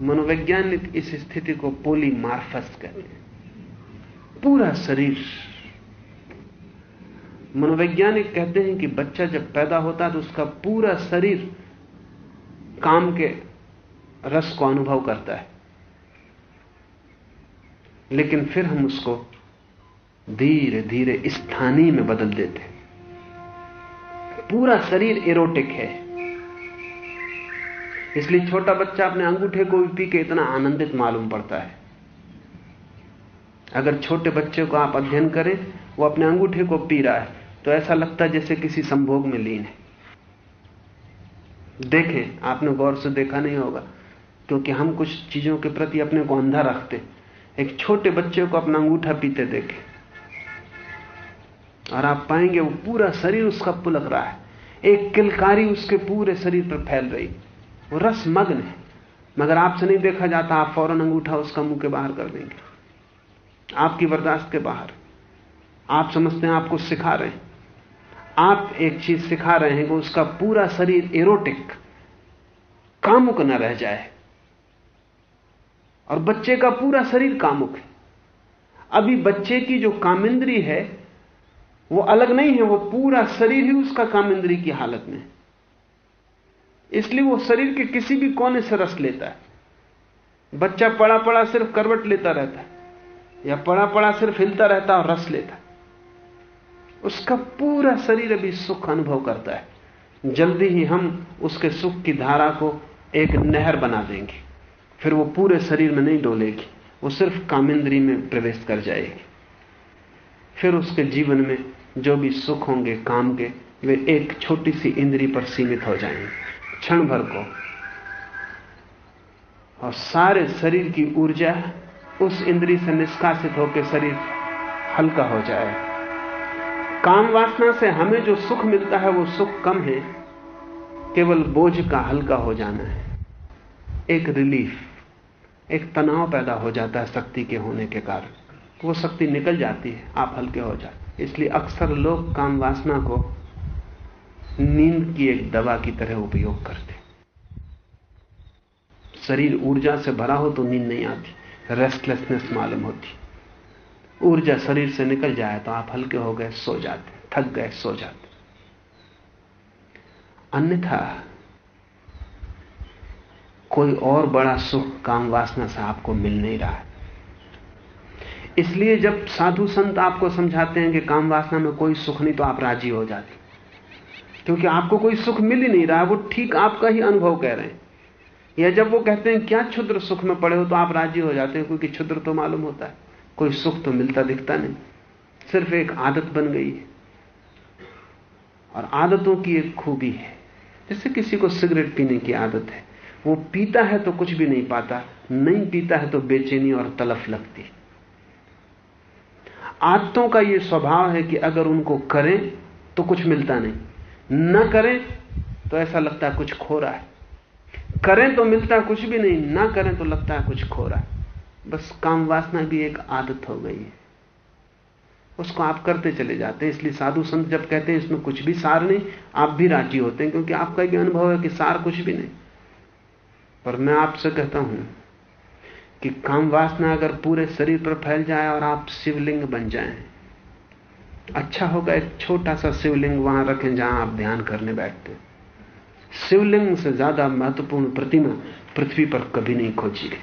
मनोवैज्ञानिक इस स्थिति को पोलीमार्फस कहते हैं। पूरा शरीर। मनोवैज्ञानिक कहते हैं कि बच्चा जब पैदा होता है तो उसका पूरा शरीर काम के रस को अनुभव करता है। लेकिन फिर हम उसको धीरे धीरे स्थानीय में बदल देते हैं। पूरा शरीर एरोटिक है। इसलिए छोटा बच्चा अपने अंगूठे को भी पी के इतना आनंदित मालूम पड़ता है। अगर छोटे बच्चे को आप अध्ययन करें, वो अपने अंगूठे को पी रहा है तो ऐसा लगता है जैसे किसी संभोग में लीन है। देखें, आपने गौर से देखा नहीं होगा, क्योंकि हम कुछ चीज़ों के प्रति अपने को अंधा रखते। एक छोटे बच्चे को अपना अंगूठा पीते देखें। और आप पाएँगे वो पूरा शरीर उसका पुलक रहा है। एक किलकारी उसके पूरे शरीर पर फैल रही। वो रस मग्न है। मगर आपसे नहीं देखा जाता, आप फ़ौरन अंगूठा उसका मुँह के बाहर कर देंगे। आपकी बर्दाश्त के बाहर। आप समझते हैं, आपको सिखा रहे हैं। आप एक चीज़ सिखा रहे हैं कि उसका पूरा शरीर एरोटिक कामुक न रह जाए। और बच्चे का पूरा शरीर कामुक है। अभी बच्चे की जो कामिंद्री है, वो अलग नहीं है, वो पूरा शरीर ही उसका कामिंद्री की हालत में इसलिए वो शरीर के किसी भी कोने से रस लेता है। बच्चा पड़ा पड़ा सिर्फ़ करवट लेता रहता है, या पड़ा पड़ा सिर्फ़ हिलता रहता है और रस लेता उसका पूरा शरीर अभी सुख अनुभव करता है। जल्दी ही हम उसके सुख की धारा को एक नहर बना देंगे। फिर वो पूरे शरीर में नहीं डोलेगी, वो सिर्फ़ कामिंद्री में प्रवेश कर जाएगी। फिर उसके जीवन में जो भी सुख होंगे, काम के, वे एक छोटी सी इंद्री पर सीमित हो जाएँगे। क्षण भर को और सारे शरीर की ऊर्जा उस इंद्री से निष्कासित होकर शरीर हल्का हो जाए। काम वासना से हमें जो सुख मिलता है, वो सुख कम है। केवल बोझ का हल्का हो जाना है। एक रिलीफ, एक तनाव पैदा हो जाता है शक्ति के होने के कारण। वो शक्ति निकल जाती है, आप हल्के हो जाते इसलिए अक्सर लोग काम वासना को नींद की एक दवा की तरह उपयोग करते। शरीर ऊर्जा से भरा हो तो नींद नहीं आती रेस्टलेसनेस मालूम होती। ऊर्जा शरीर से निकल जाए तो आप हल्के हो गए, सो जाते, थक गए, सो जाते। अन्यथा कोई और बड़ा सुख, काम वासना से आपको मिल नहीं रहा है। इसलिए जब साधु संत आपको समझाते हैं कि काम वासना में कोई सुख नहीं तो आप राज़ी हो जाते। क्योंकि आपको कोई सुख मिल ही नहीं रहा, वो ठीक आपका ही अनुभव कह रहे हैं। या जब वो कहते हैं, क्या क्षुद्र सुख में पड़े हो? तो आप राज़ी हो जाते हैं, क्योंकि क्षुद्र तो मालूम होता है, कोई सुख तो मिलता दिखता नहीं। सिर्फ़ एक आदत बन गई है। और आदतों की एक खूबी है। जैसे किसी को सिगरेट पीने की आदत है, वो पीता है तो कुछ भी नहीं पाता, नहीं पीता है तो बेचैनी और तलफ लगती आदतों का यह स्वभाव है कि अगर उनको करें तो कुछ मिलता नहीं। न करें तो ऐसा लगता है कुछ खो रहा है। करें तो मिलता कुछ भी नहीं, ना करें तो लगता है कुछ खो रहा है। बस काम वासना भी एक आदत हो गई है। उसको आप करते चले जाते हैं, इसलिए साधु संत जब कहते हैं, इसमें कुछ भी सार नहीं, आप भी राज़ी होते हैं, क्योंकि आपका भी अनुभव है कि सार कुछ भी नहीं। पर मैं आपसे कहता हूँ कि काम वासना अगर पूरे शरीर पर फैल जाए और आप शिवलिंग बन जाएँ अच्छा होगा, एक छोटा सा शिवलिंग वहाँ रखें जहाँ आप ध्यान करने बैठते शिवलिंग से ज़्यादा महत्वपूर्ण प्रतिमा पृथ्वी पर कभी नहीं खोजी गई।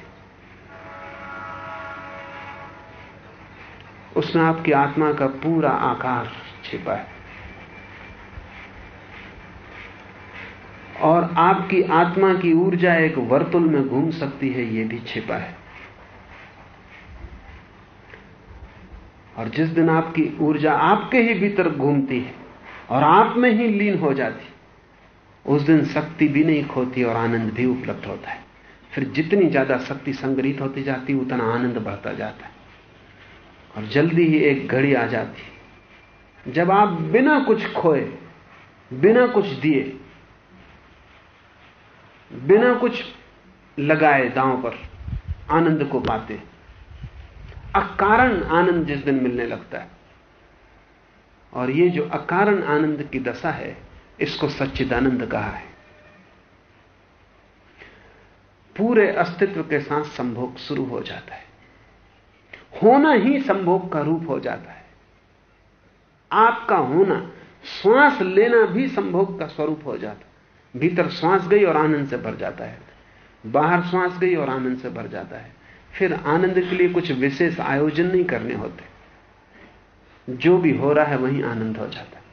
उसमें आपकी आत्मा का पूरा आकार छिपा है। और आपकी आत्मा की ऊर्जा एक वर्तुल में घूम सकती है यह भी छिपा है। और जिस दिन आपकी ऊर्जा आपके ही भीतर घूमती है और आप में ही लीन हो जाती, उस दिन शक्ति भी नहीं खोती और आनंद भी उपलब्ध होता है। फिर जितनी ज़्यादा शक्ति संग्रहित होती जाती, उतना आनंद बढ़ता जाता है। और जल्दी ही एक घड़ी आ जाती। जब आप बिना कुछ खोए, बिना कुछ दिए, बिना कुछ लगाए दांव पर आनंद को पाते अकारण आनंद जिस दिन मिलने लगता है। और ये जो अकारण आनंद की दशा है, इसको सच्चिदानंद कहा है। पूरे अस्तित्व के साथ संभोग शुरू हो जाता है। होना ही संभोग का रूप हो जाता है। आपका होना, श्वास लेना भी संभोग का स्वरूप हो जाता है। भीतर श्वास गई और आनंद से भर जाता है। बाहर श्वास गई और आनंद से भर जाता है। फिर आनंद के लिए कुछ विशेष आयोजन नहीं करने होते। जो भी हो रहा है वहीं आनंद हो जाता है।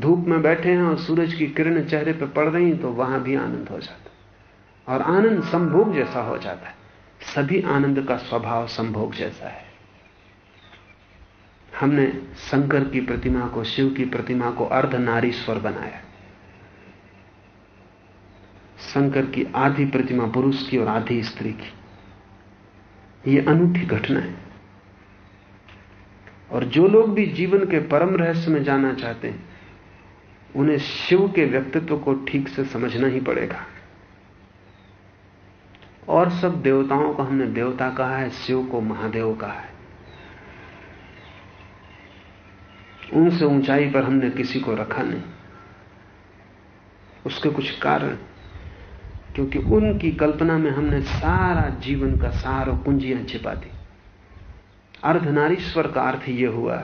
धूप में बैठे हैं और सूरज की किरण चेहरे पर पड़ रही तो वहाँ भी आनंद हो जाता है। और आनंद संभोग जैसा हो जाता है। सभी आनंद का स्वभाव संभोग जैसा है। हमने शंकर की प्रतिमा को, शिव की प्रतिमा को अर्ध नारीश्वर बनाया। शंकर की आधी प्रतिमा पुरुष की और आधी स्त्री की। यह अनूठी घटना है। और जो लोग भी जीवन के परम रहस्य में जाना चाहते हैं, उन्हें शिव के व्यक्तित्व को ठीक से समझना ही पड़ेगा। और सब देवताओं को हमने देवता कहा है, शिव को महादेव कहा है। उनसे ऊंचाई पर हमने किसी को रखा नहीं। उसके कुछ कारण क्योंकि उनकी कल्पना में हमने सारा जीवन का सार कुंजियाँ छिपा दी। अर्धनारीश्वर का अर्थ यह हुआ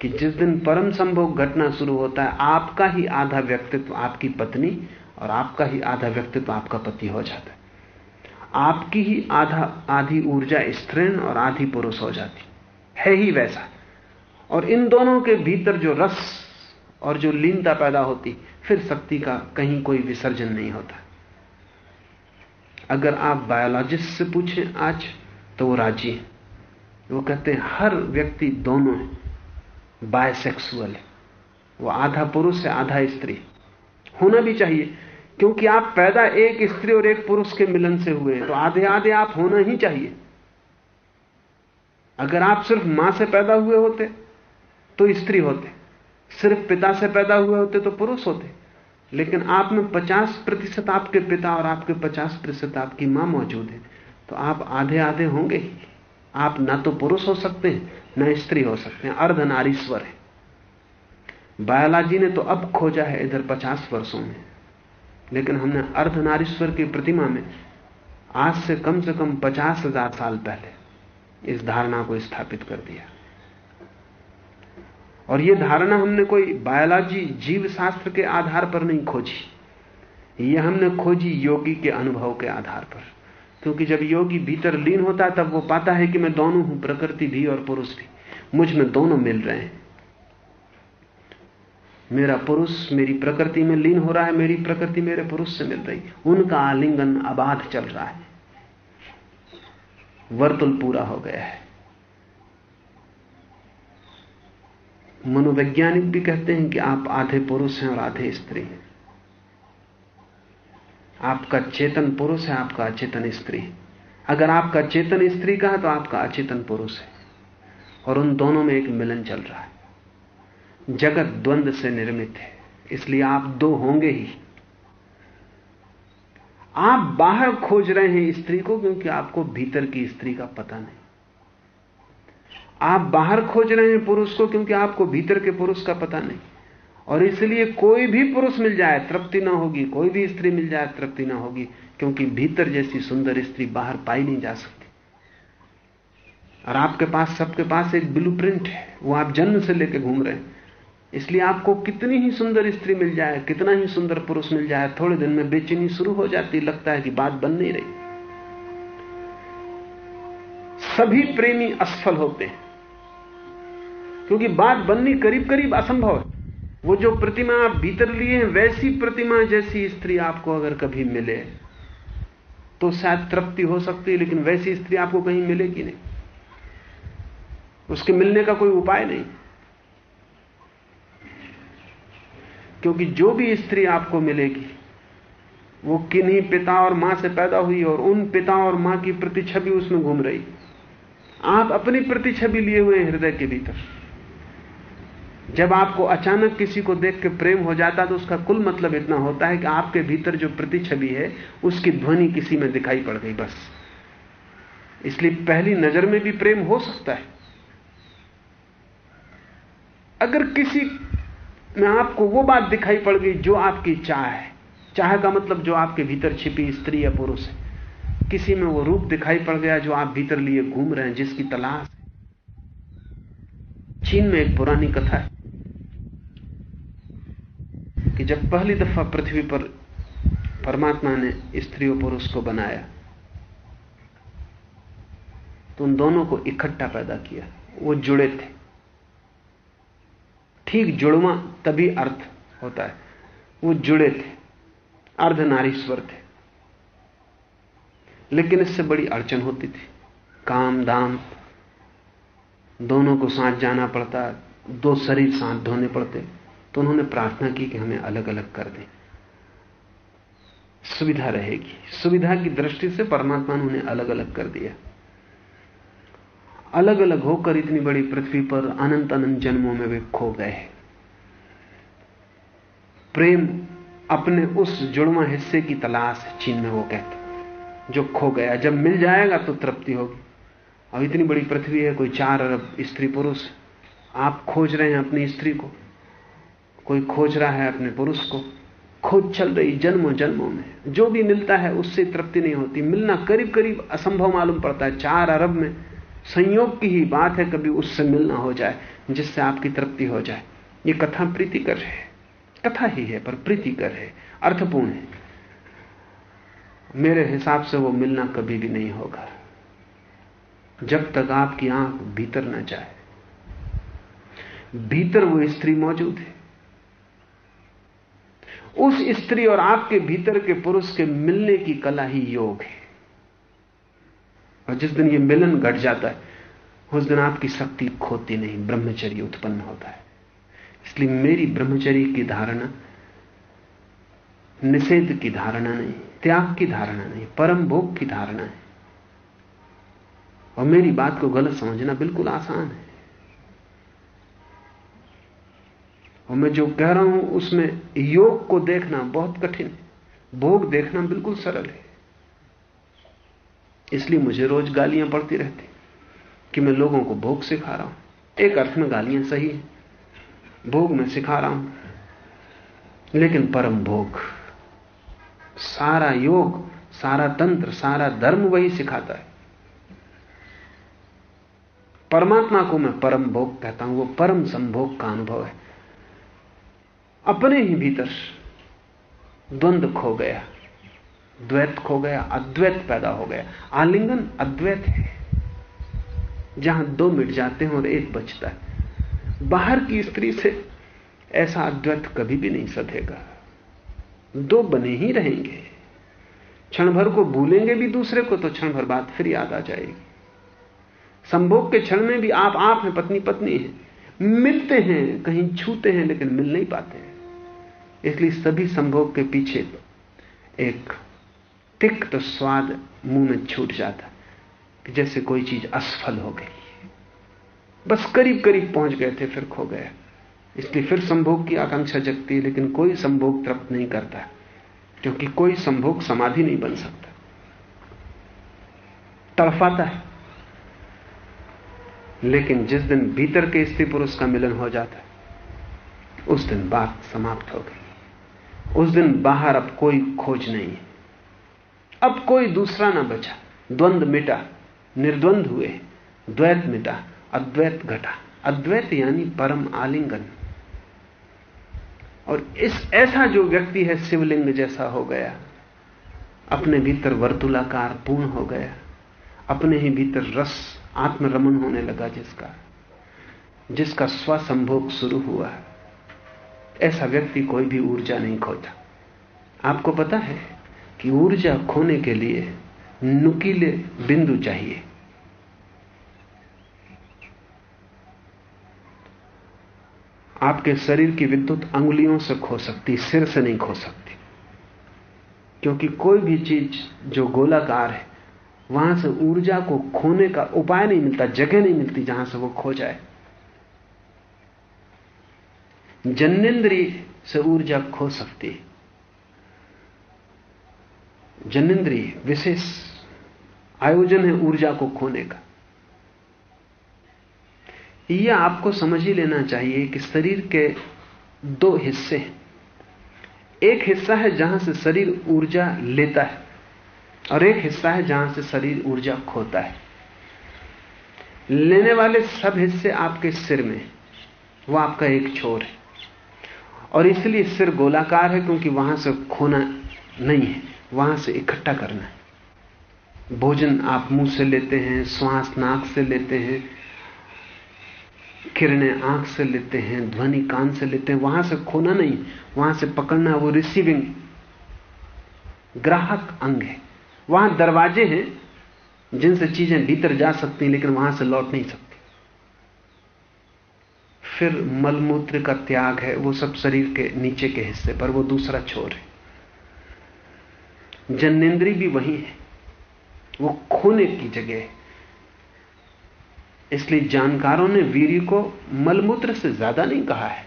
कि जिस दिन परम संभोग घटना शुरू होता है, आपका ही आधा व्यक्तित्व आपकी पत्नी और आपका ही आधा व्यक्तित्व आपका पति हो जाता है। आपकी ही आधा, आधी ऊर्जा स्त्रीण और आधी पुरुष हो जाती। है ही वैसा। और इन दोनों के भीतर जो रस और जो लीनता पैदा होती, फिर शक्ति का कहीं कोई विसर्जन नहीं होता। अगर आप बायोलॉजिस्ट से पूछें आज तो वो राज़ी है। वो कहते हैं, हर व्यक्ति दोनों है बायसेक्सुअल है। वो आधा पुरुष है, आधा स्त्री होना भी चाहिए, क्योंकि आप पैदा एक स्त्री और एक पुरुष के मिलन से हुए हैं तो आधे आधे आप होना ही चाहिए। अगर आप सिर्फ़ माँ से पैदा हुए होते तो स्त्री होते। सिर्फ़ पिता से पैदा हुए होते तो पुरुष होते। लेकिन आप में 50 प्रतिशत आपके पिता और आपके 50 प्रतिशत आपकी माँ मौजूद है। तो आप आधे आधे होंगे। ही आप ना तो पुरुष हो सकते हैं, ना स्त्री हो सकते हैं। अर्धनारीश्वर है। बायोलॉजी ने तो अब खोजा है इधर 50 वर्षों में। लेकिन हमने अर्धनारीश्वर की प्रतिमा में आज से कम से कम पचास हज़ार साल पहले इस धारणा को स्थापित कर दिया। और यह धारणा हमने कोई बायोलॉजी जीव शास्त्र के आधार पर नहीं खोजी। यह हमने खोजी योगी के अनुभव के आधार पर। क्योंकि जब योगी भीतर लीन होता है, तब वो पाता है कि मैं दोनों हूँ, प्रकृति भी और पुरुष भी। मुझमें दोनों मिल रहे हैं। मेरा पुरुष मेरी प्रकृति में लीन हो रहा है, मेरी प्रकृति मेरे पुरुष से मिल रही। उनका आलिंगन अबाध चल रहा है। वर्तुल पूरा हो गया है। मनोवैज्ञानिक भी कहते हैं कि आप आधे पुरुष हैं और आधे स्त्री हैं। आपका चेतन पुरुष है, आपका अचेतन स्त्री है। अगर आपका चेतन स्त्री का है तो आपका अचेतन पुरुष है। और उन दोनों में एक मिलन चल रहा है। जगत द्वंद से निर्मित है। इसलिए आप दो होंगे ही। आप बाहर खोज रहे हैं स्त्री को, क्योंकि आपको भीतर की स्त्री का पता नहीं। आप बाहर खोज रहे हैं पुरुष को, क्योंकि आपको भीतर के पुरुष का पता नहीं। और इसलिए कोई भी पुरुष मिल जाए, तृप्ति ना होगी, कोई भी स्त्री मिल जाए, तृप्ति ना होगी, क्योंकि भीतर जैसी सुंदर स्त्री बाहर पाई नहीं जा सकती। और आपके पास, सबके पास एक ब्लू है, वो आप जन्म से लेकर घूम रहे हैं। इसलिए आपको कितनी ही सुंदर स्त्री मिल जाए, कितना ही सुंदर पुरुष मिल जाए, थोड़े दिन में बेचैनी शुरू हो जाती, लगता है कि बात बन नहीं रही। सभी प्रेमी असफल होते हैं। क्योंकि बात बननी करीब करीब असंभव है। वो जो प्रतिमा आप भीतर लिए हैं, वैसी प्रतिमा जैसी स्त्री आपको अगर कभी मिले तो शायद तृप्ति हो सकती है, लेकिन वैसी स्त्री आपको कहीं मिलेगी नहीं। उसके मिलने का कोई उपाय नहीं। क्योंकि जो भी स्त्री आपको मिलेगी, वो किन्हीं पिता और माँ से पैदा हुई और उन पिता और माँ की प्रतिछवि उसमें घूम रही। आप अपनी प्रतिछवि लिए हुए हृदय के भीतर। जब आपको अचानक किसी को देख के प्रेम हो जाता है तो उसका कुल मतलब इतना होता है कि आपके भीतर जो प्रति छवि है, उसकी ध्वनि किसी में दिखाई पड़ गई बस। इसलिए पहली नज़र में भी प्रेम हो सकता है। अगर किसी में आपको वो बात दिखाई पड़ गई जो आपकी चाह है, चाह का मतलब जो आपके भीतर छिपी स्त्री या पुरुष है, किसी में वो रूप दिखाई पड़ गया जो आप भीतर लिए घूम रहे हैं, जिसकी तलाश चीन में एक पुरानी कथा है। कि जब पहली दफ़ा पृथ्वी पर परमात्मा ने स्त्री और पुरुष को बनाया तो उन दोनों को इकट्ठा पैदा किया। वो जुड़े थे। ठीक जुड़वा तभी अर्थ होता है। वो जुड़े थे। अर्ध नारीश्वर थे। लेकिन इससे बड़ी अड़चन होती थी। काम, दाम, दोनों को साथ जाना पड़ता, दो शरीर साथ धोने पड़ते। तो उन्होंने प्रार्थना की कि हमें अलग अलग कर दें। सुविधा रहेगी। सुविधा की दृष्टि से परमात्मा ने उन्हें अलग अलग कर दिया। अलग अलग होकर इतनी बड़ी पृथ्वी पर अनंत अनंत जन्मों में वे खो गए प्रेम अपने उस जुड़वा हिस्से की तलाश चीन में वो कहते जो खो गया। जब मिल जाएगा तो तृप्ति होगी। अब इतनी बड़ी पृथ्वी है, कोई चार अरब स्त्री पुरुष, आप खोज रहे हैं अपनी स्त्री को। कोई खोज रहा है अपने पुरुष को। खोज चल रही जन्मों जन्मों में। जो भी मिलता है उससे तृप्ति नहीं होती। मिलना करीब करीब असंभव मालूम पड़ता है। चार अरब में संयोग की ही बात है, कभी उससे मिलना हो जाए, जिससे आपकी तृप्ति हो जाए। ये कथा प्रीतिकर है। कथा ही है, पर प्रीतिकर है। अर्थपूर्ण है। मेरे हिसाब से वो मिलना कभी भी नहीं होगा। जब तक आपकी आँख भीतर न जाए। भीतर वो स्त्री मौजूद है। उस स्त्री और आपके भीतर के पुरुष के मिलने की कला ही योग है। और जिस दिन ये मिलन घट जाता है, उस दिन आपकी शक्ति खोती नहीं, ब्रह्मचर्य उत्पन्न होता है। इसलिए मेरी ब्रह्मचर्य की धारणा, निषेध की धारणा नहीं, त्याग की धारणा नहीं, परम भोग की धारणा है। और मेरी बात को गलत समझना बिल्कुल आसान है। और मैं जो कह रहा हूँ, उसमें योग को देखना बहुत कठिन है। भोग देखना बिल्कुल सरल है। इसलिए मुझे रोज गालियाँ पड़ती रहती कि मैं लोगों को भोग सिखा रहा हूँ। एक अर्थ में गालियाँ सही है। भोग में सिखा रहा हूँ। लेकिन परम भोग, सारा योग, सारा तंत्र, सारा धर्म वही सिखाता है। परमात्मा को मैं परम भोग कहता हूँ। वो परम संभोग का अनुभव है। अपने ही भीतर द्वंद्व खो गया, द्वैत खो गया, अद्वैत पैदा हो गया। आलिंगन अद्वैत है। जहाँ दो मिट जाते हैं और एक बचता है। बाहर की स्त्री से ऐसा अद्वैत कभी भी नहीं सधेगा। दो बने ही रहेंगे। क्षण भर को भूलेंगे भी दूसरे को तो क्षण भर बात फिर याद आ जाएगी। संभोग के क्षण में भी आप आप हैं पत्नी पत्नी हैं। मिलते हैं, कहीं छूते हैं, लेकिन मिल नहीं पाते इसलिए सभी संभोग के पीछे एक तिक्त स्वाद मुँह में छूट जाता कि जैसे कोई चीज़ असफल हो गई। बस करीब करीब पहुँच गए थे, फिर खो गया इसलिए फिर संभोग की आकांक्षा जगती है, लेकिन कोई संभोग तृप्त नहीं करता, क्योंकि कोई संभोग समाधि नहीं बन सकता। तड़फाता है। लेकिन जिस दिन भीतर के स्त्री पुरुष का मिलन हो जाता है उस दिन बात समाप्त हो गई। उस दिन बाहर अब कोई खोज नहीं अब कोई दूसरा ना बचा। द्वंद मिटा, निर्द्वंद हुए, द्वैत मिटा, अद्वैत घटा। अद्वैत यानी परम आलिंगन। और इस ऐसा जो व्यक्ति है, शिवलिंग जैसा हो गया। अपने भीतर वर्तुलाकार पूर्ण हो गया। अपने ही भीतर रस, आत्मरमन होने लगा जिसका। जिसका स्वसंभोग शुरू हुआ। है ऐसा व्यक्ति कोई भी ऊर्जा नहीं खोता। आपको पता है कि ऊर्जा खोने के लिए नुकीले बिंदु चाहिए। आपके शरीर की विद्युत अंगुलियों से खो सकती, सिर से नहीं खो सकती। क्योंकि कोई भी चीज़ जो गोलाकार है, वहाँ से ऊर्जा को खोने का उपाय नहीं मिलता, जगह नहीं मिलती जहाँ से वो खो जाए। जन्नेन्द्री से ऊर्जा खो सकती है। जन्नेन्द्री विशेष आयोजन है ऊर्जा को खोने का। यह आपको समझ ही लेना चाहिए कि शरीर के दो हिस्से हैं। एक हिस्सा है जहाँ से शरीर ऊर्जा लेता है और एक हिस्सा है जहाँ से शरीर ऊर्जा खोता है। लेने वाले सब हिस्से आपके सिर में वो आपका एक छोर है। और इसलिए सिर गोलाकार है क्योंकि वहाँ से खोना नहीं है, वहाँ से इकट्ठा करना है। भोजन आप मुँह से लेते हैं, श्वास नाक से लेते हैं, किरणें आँख से लेते हैं, ध्वनि कान से लेते हैं, वहाँ से खोना नहीं, वहाँ से पकड़ना वो रिसीविंग ग्राहक अंग है। वहाँ दरवाजे हैं जिनसे चीज़ें भीतर जा सकती हैं, लेकिन वहाँ से लौट नहीं सकती। फिर मलमूत्र का त्याग है, वो सब शरीर के नीचे के हिस्से पर, वो दूसरा छोर है। जन्नेन्द्री भी वही है। वो खोने की जगह है। इसलिए जानकारों ने वीर को मलमूत्र से ज़्यादा नहीं कहा है।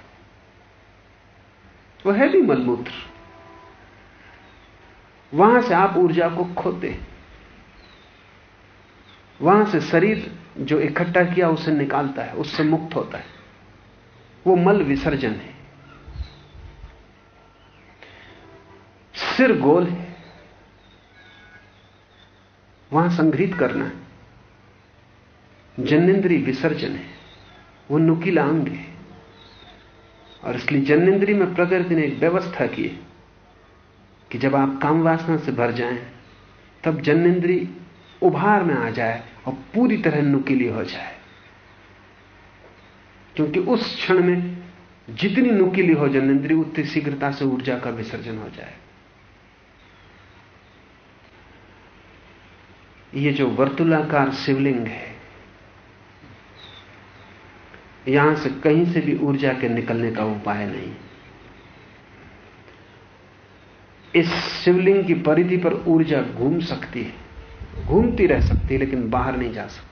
वह है भी मलमूत्र। वहाँ से आप ऊर्जा को खोते वहाँ से शरीर जो इकट्ठा किया, उसे निकालता है, उससे मुक्त होता है। वो मल विसर्जन है। सिर गोल है। वहाँ संग्रहित करना है। जन्नेन्द्री विसर्जन है। वो नुकीला अंग है। और इसलिए जन्नेन्द्री में प्रकृति ने एक व्यवस्था की है कि जब आप काम वासना से भर जाएँ, तब जन्नेन्द्री उभार में आ जाए और पूरी तरह नुकीली हो जाए। क्योंकि उस क्षण में जितनी नुकीली हो जन्नेन्द्री उतनी शीघ्रता से ऊर्जा का विसर्जन हो जाए। ये जो वर्तुलाकार शिवलिंग है, यहाँ से कहीं से भी ऊर्जा के निकलने का उपाय नहीं। इस शिवलिंग की परिधि पर ऊर्जा घूम सकती है, घूमती रह सकती है, लेकिन बाहर नहीं जा सकती।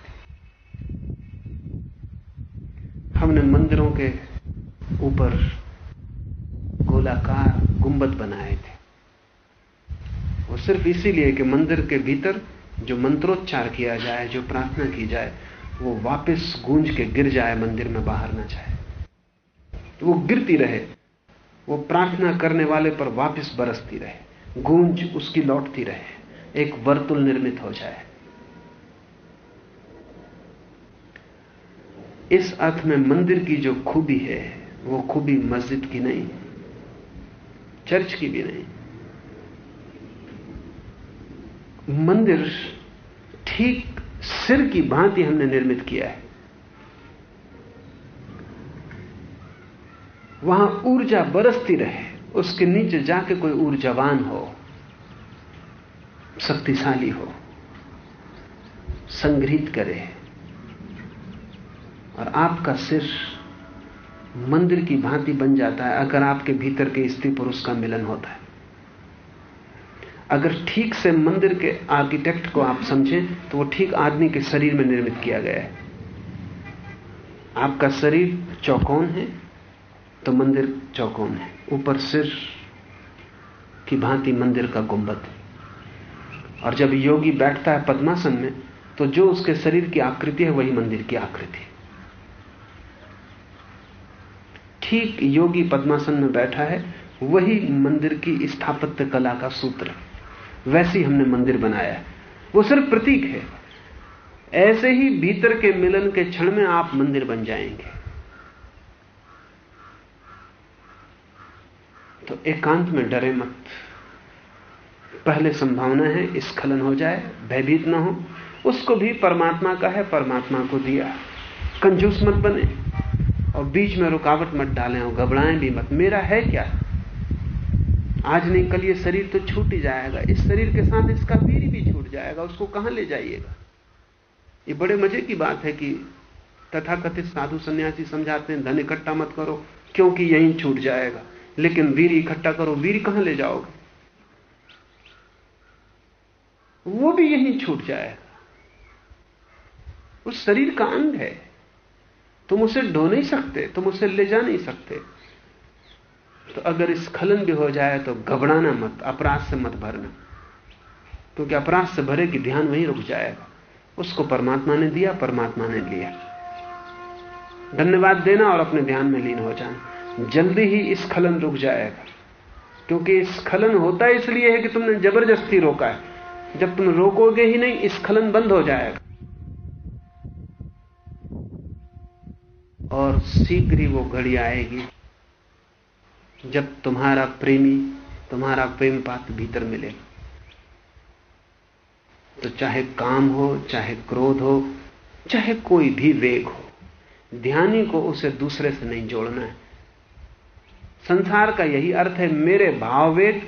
हमने मंदिरों के ऊपर गोलाकार गुंबद बनाए थे। वो सिर्फ़ इसीलिए कि मंदिर के भीतर जो मंत्रोच्चार किया जाए, जो प्रार्थना की जाए, वो वापस गूंज के गिर जाए, मंदिर में बाहर ना जाए। वो गिरती रहे। वो प्रार्थना करने वाले पर वापस बरसती रहे। गूंज उसकी लौटती रहे। एक वर्तुल निर्मित हो जाए। इस अर्थ में मंदिर की जो खूबी है, वो खूबी मस्जिद की नहीं, चर्च की भी नहीं। मंदिर ठीक सिर की भांति हमने निर्मित किया है। वहाँ ऊर्जा बरसती रहे, उसके नीचे जाके कोई ऊर्जावान हो, शक्तिशाली हो, संग्रहित करे। और आपका सिर मंदिर की भांति बन जाता है अगर आपके भीतर के स्त्री पुरुष का मिलन होता है। अगर ठीक से मंदिर के आर्किटेक्ट को आप समझें तो वो ठीक आदमी के शरीर में निर्मित किया गया है। आपका शरीर चौकोन है तो मंदिर चौकोन है। ऊपर सिर की भांति मंदिर का गुंबद और जब योगी बैठता है पद्मासन में तो जो उसके शरीर की आकृति है, वही मंदिर की आकृति ठीक योगी पद्मासन में बैठा है, वही मंदिर की स्थापत्य कला का सूत्र। वैसे हमने मंदिर बनाया है। वो सिर्फ़ प्रतीक है। ऐसे ही भीतर के मिलन के क्षण में आप मंदिर बन जाएँगे। तो एकांत में डरे मत। पहले संभावना है, स्खलन हो जाए, भयभीत ना हो। उसको भी परमात्मा का है, परमात्मा को दिया। कंजूस मत बने। और बीच में रुकावट मत डालें और घबराएँ भी मत। मेरा है क्या? आज नहीं, कल ये शरीर तो छूट ही जाएगा। इस शरीर के साथ इसका वीर भी छूट जाएगा। उसको कहाँ ले जाइएगा? ये बड़े मज़े की बात है कि तथाकथित साधु सन्यासी समझाते हैं, धन इकट्ठा मत करो, क्योंकि यहीं छूट जाएगा। लेकिन वीर इकट्ठा करो, वीर कहाँ ले जाओगे? वो भी यहीं छूट जाएगा। उस शरीर का अंग है। तुम उसे ढो नहीं सकते, तुम उसे ले जा नहीं सकते। तो अगर स्खलन भी हो जाए तो घबराना मत, अपराध से मत भरना। क्योंकि अपराध से भरे कि ध्यान वहीं रुक जाएगा। उसको परमात्मा ने दिया, परमात्मा ने लिया। धन्यवाद देना और अपने ध्यान में लीन हो जाना। जल्दी ही स्खलन रुक जाएगा। क्योंकि स्खलन होता इसलिए है कि तुमने ज़बरदस्ती रोका है। जब तुम रोकोगे ही नहीं स्खलन बंद हो जाएगा। और शीघ्र ही वो घड़ी आएगी। जब तुम्हारा प्रेमी, तुम्हारा प्रेम पात्र भीतर मिलेगा तो चाहे काम हो, चाहे क्रोध हो, चाहे कोई भी वेग हो, ध्यानी को उसे दूसरे से नहीं जोड़ना है। संसार का यही अर्थ है, मेरे भाव वेग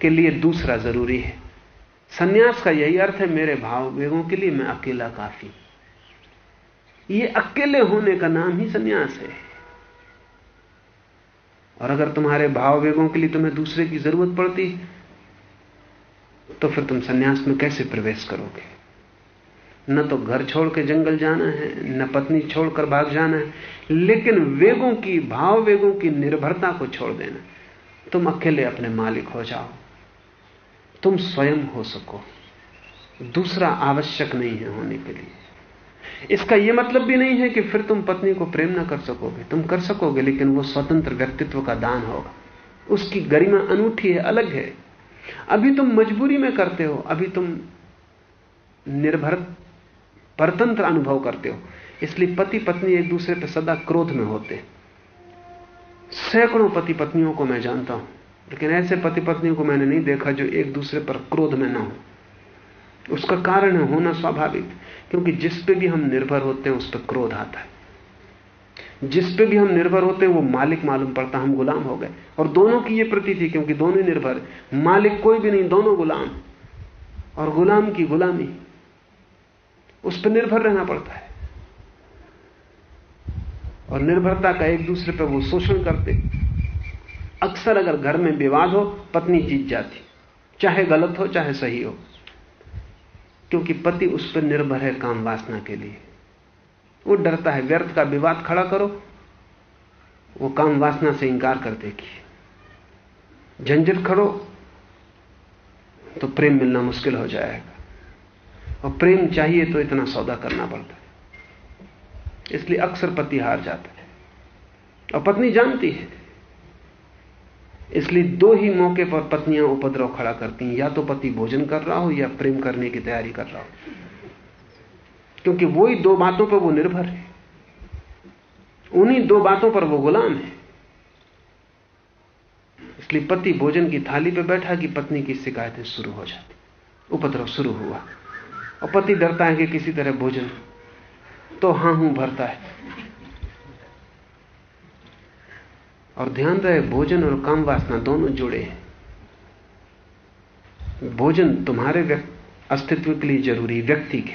के लिए दूसरा ज़रूरी है। सन्यास का यही अर्थ है, मेरे भाव वेगों के लिए मैं अकेला काफ़ी ये अकेले होने का नाम ही सन्यास है। और अगर तुम्हारे भाव वेगों के लिए तुम्हें दूसरे की ज़रूरत पड़ती तो फिर तुम सन्यास में कैसे प्रवेश करोगे? न तो घर छोड़ के जंगल जाना है, न पत्नी छोड़कर भाग जाना है, लेकिन वेगों की भाव वेगों की निर्भरता को छोड़ देना। तुम अकेले अपने मालिक हो जाओ। तुम स्वयं हो सको। दूसरा आवश्यक नहीं है होने के लिए। इसका यह मतलब भी नहीं है कि फिर तुम पत्नी को प्रेम ना कर सकोगे। तुम कर सकोगे, लेकिन वो स्वतंत्र व्यक्तित्व का दान होगा। उसकी गरिमा अनूठी है, अलग है। अभी तुम मजबूरी में करते हो, अभी तुम निर्भर परतंत्र अनुभव करते हो। इसलिए पति पत्नी एक दूसरे पर सदा क्रोध में होते सैकड़ों पति पत्नियों को मैं जानता हूँ, लेकिन ऐसे पति पत्नियों को मैंने नहीं देखा जो एक दूसरे पर क्रोध में ना हो। उसका कारण है होना स्वाभाविक। क्योंकि जिस पे भी हम निर्भर होते हैं, उस पर क्रोध आता है। जिस पे भी हम निर्भर होते हैं, वो मालिक मालूम पड़ता हम गुलाम हो गए। और दोनों की ये प्रती थी, क्योंकि दोनों निर्भर मालिक कोई भी नहीं, दोनों गुलाम। और गुलाम की गुलामी, उस पर निर्भर रहना पड़ता है। और निर्भरता का एक दूसरे पर वो शोषण करते। अक्सर अगर घर में विवाद हो, पत्नी जीत जाती। चाहे गलत हो, चाहे सही हो। क्योंकि पति उस पर निर्भर है काम वासना के लिए। वो डरता है, व्यर्थ का विवाद खड़ा करो। वो काम वासना से इंकार कर देगी। झंझट खड़ो तो प्रेम मिलना मुश्किल हो जाएगा। और प्रेम चाहिए तो इतना सौदा करना पड़ता है। इसलिए अक्सर पति हार जाता है। और पत्नी जानती है। इसलिए दो ही मौके पर पत्नियाँ उपद्रव खड़ा करती हैं। या तो पति भोजन कर रहा हो या प्रेम करने की तैयारी कर रहा हो। क्योंकि वही दो बातों पर वो निर्भर है। उन्हीं दो बातों पर वो गुलाम है। इसलिए पति भोजन की थाली पर बैठा कि पत्नी की शिकायतें शुरू हो जाती। उपद्रव शुरू हुआ। और पति डरता है कि किसी तरह भोजन तो हाँ हूँ भरता है। और ध्यान रहे, भोजन और काम वासना दोनों जुड़े हैं। भोजन तुम्हारे अस्तित्व के लिए ज़रूरी, व्यक्ति के,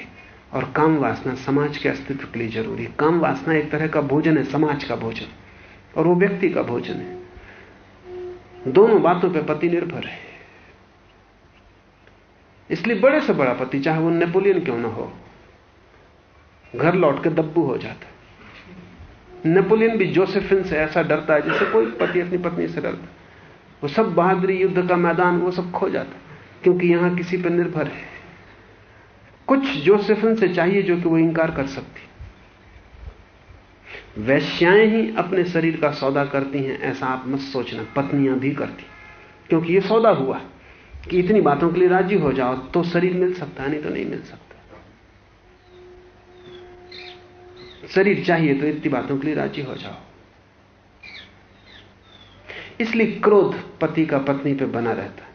और काम वासना समाज के अस्तित्व के लिए ज़रूरी। काम वासना एक तरह का भोजन है, समाज का भोजन, और वो व्यक्ति का भोजन है। दोनों बातों पर पति निर्भर है। इसलिए बड़े से बड़ा पति, चाहे वो नेपोलियन क्यों ना हो, घर लौट के दब्बू हो जाता। नेपोलियन भी जोसेफिन से ऐसा डरता है जैसे कोई पति अपनी पत्नी से डरता वो सब बहादुरी युद्ध का मैदान, वो सब खो जाता क्योंकि यहाँ किसी पर निर्भर है। कुछ जोसेफिन से चाहिए जो कि वो इंकार कर सकती। वैश्याएँ ही अपने शरीर का सौदा करती हैं, ऐसा आप मत सोचना, पत्नियाँ भी करती। क्योंकि ये सौदा हुआ कि इतनी बातों के लिए राज़ी हो जाओ तो शरीर मिल सकता है, नहीं तो नहीं मिल सकता। शरीर चाहिए तो इतनी बातों के लिए राज़ी हो जाओ। इसलिए क्रोध पति का पत्नी पे बना रहता है।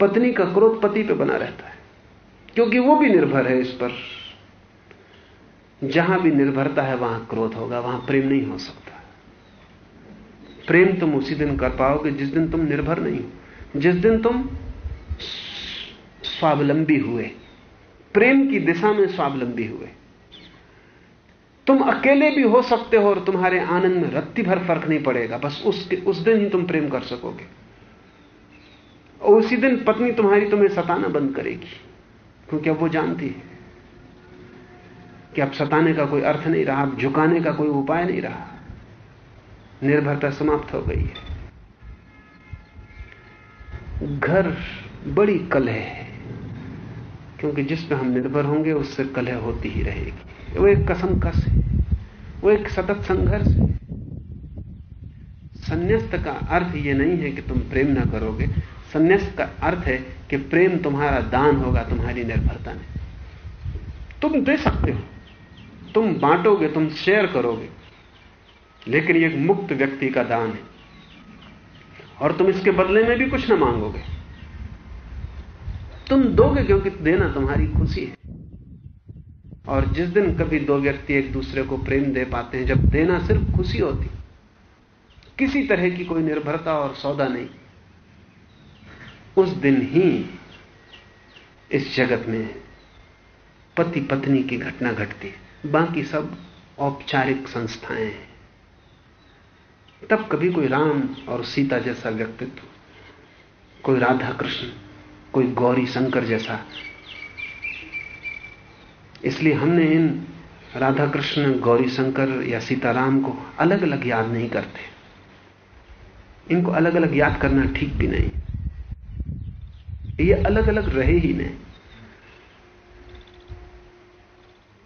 पत्नी का क्रोध पति पे बना रहता है। क्योंकि वो भी निर्भर है इस पर। जहाँ भी निर्भरता है, वहाँ क्रोध होगा, वहाँ प्रेम नहीं हो सकता। प्रेम तुम उसी दिन कर पाओगे जिस दिन तुम निर्भर नहीं हो। जिस दिन तुम स्वावलंबी हुए। प्रेम की दिशा में स्वावलंबी हुए। तुम अकेले भी हो सकते हो और तुम्हारे आनंद में रत्ती भर फ़र्क नहीं पड़ेगा। बस उसके, उस दिन ही तुम प्रेम कर सकोगे। और उसी दिन पत्नी तुम्हारी तुम्हें सताना बंद करेगी। क्योंकि अब वो जानती है कि अब सताने का कोई अर्थ नहीं रहा, अब झुकाने का कोई उपाय नहीं रहा। निर्भरता समाप्त हो गई है। घर बड़ी कलह है, क्योंकि जिस पर हम निर्भर होंगे, उससे कलह होती ही रहेगी। वो एक कसम कस है, वो एक सतत संघर्ष है। संन्यास्त का अर्थ ये नहीं है कि तुम प्रेम ना करोगे। संन्यास्त का अर्थ है कि प्रेम तुम्हारा दान होगा, तुम्हारी निर्भरता में तुम दे सकते हो, तुम बांटोगे, तुम शेयर करोगे, लेकिन ये एक मुक्त व्यक्ति का दान है। और तुम इसके बदले में भी कुछ ना मांगोगे। तुम दोगे क्योंकि देना तुम्हारी खुशी है। और जिस दिन कभी दो व्यक्ति एक दूसरे को प्रेम दे पाते हैं, जब देना सिर्फ़ खुशी होती, किसी तरह की कोई निर्भरता और सौदा नहीं। उस दिन ही इस जगत में पति पत्नी की घटना घटती है। बाकी सब औपचारिक संस्थाएँ हैं। तब कभी कोई राम और सीता जैसा व्यक्तित्व, कोई राधा कृष्ण कोई गौरी शंकर जैसा इसलिए हमने इन राधा कृष्ण गौरी शंकर या सीताराम को अलग अलग याद नहीं करते। इनको अलग अलग याद करना ठीक भी नहीं। ये अलग अलग रहे ही नहीं।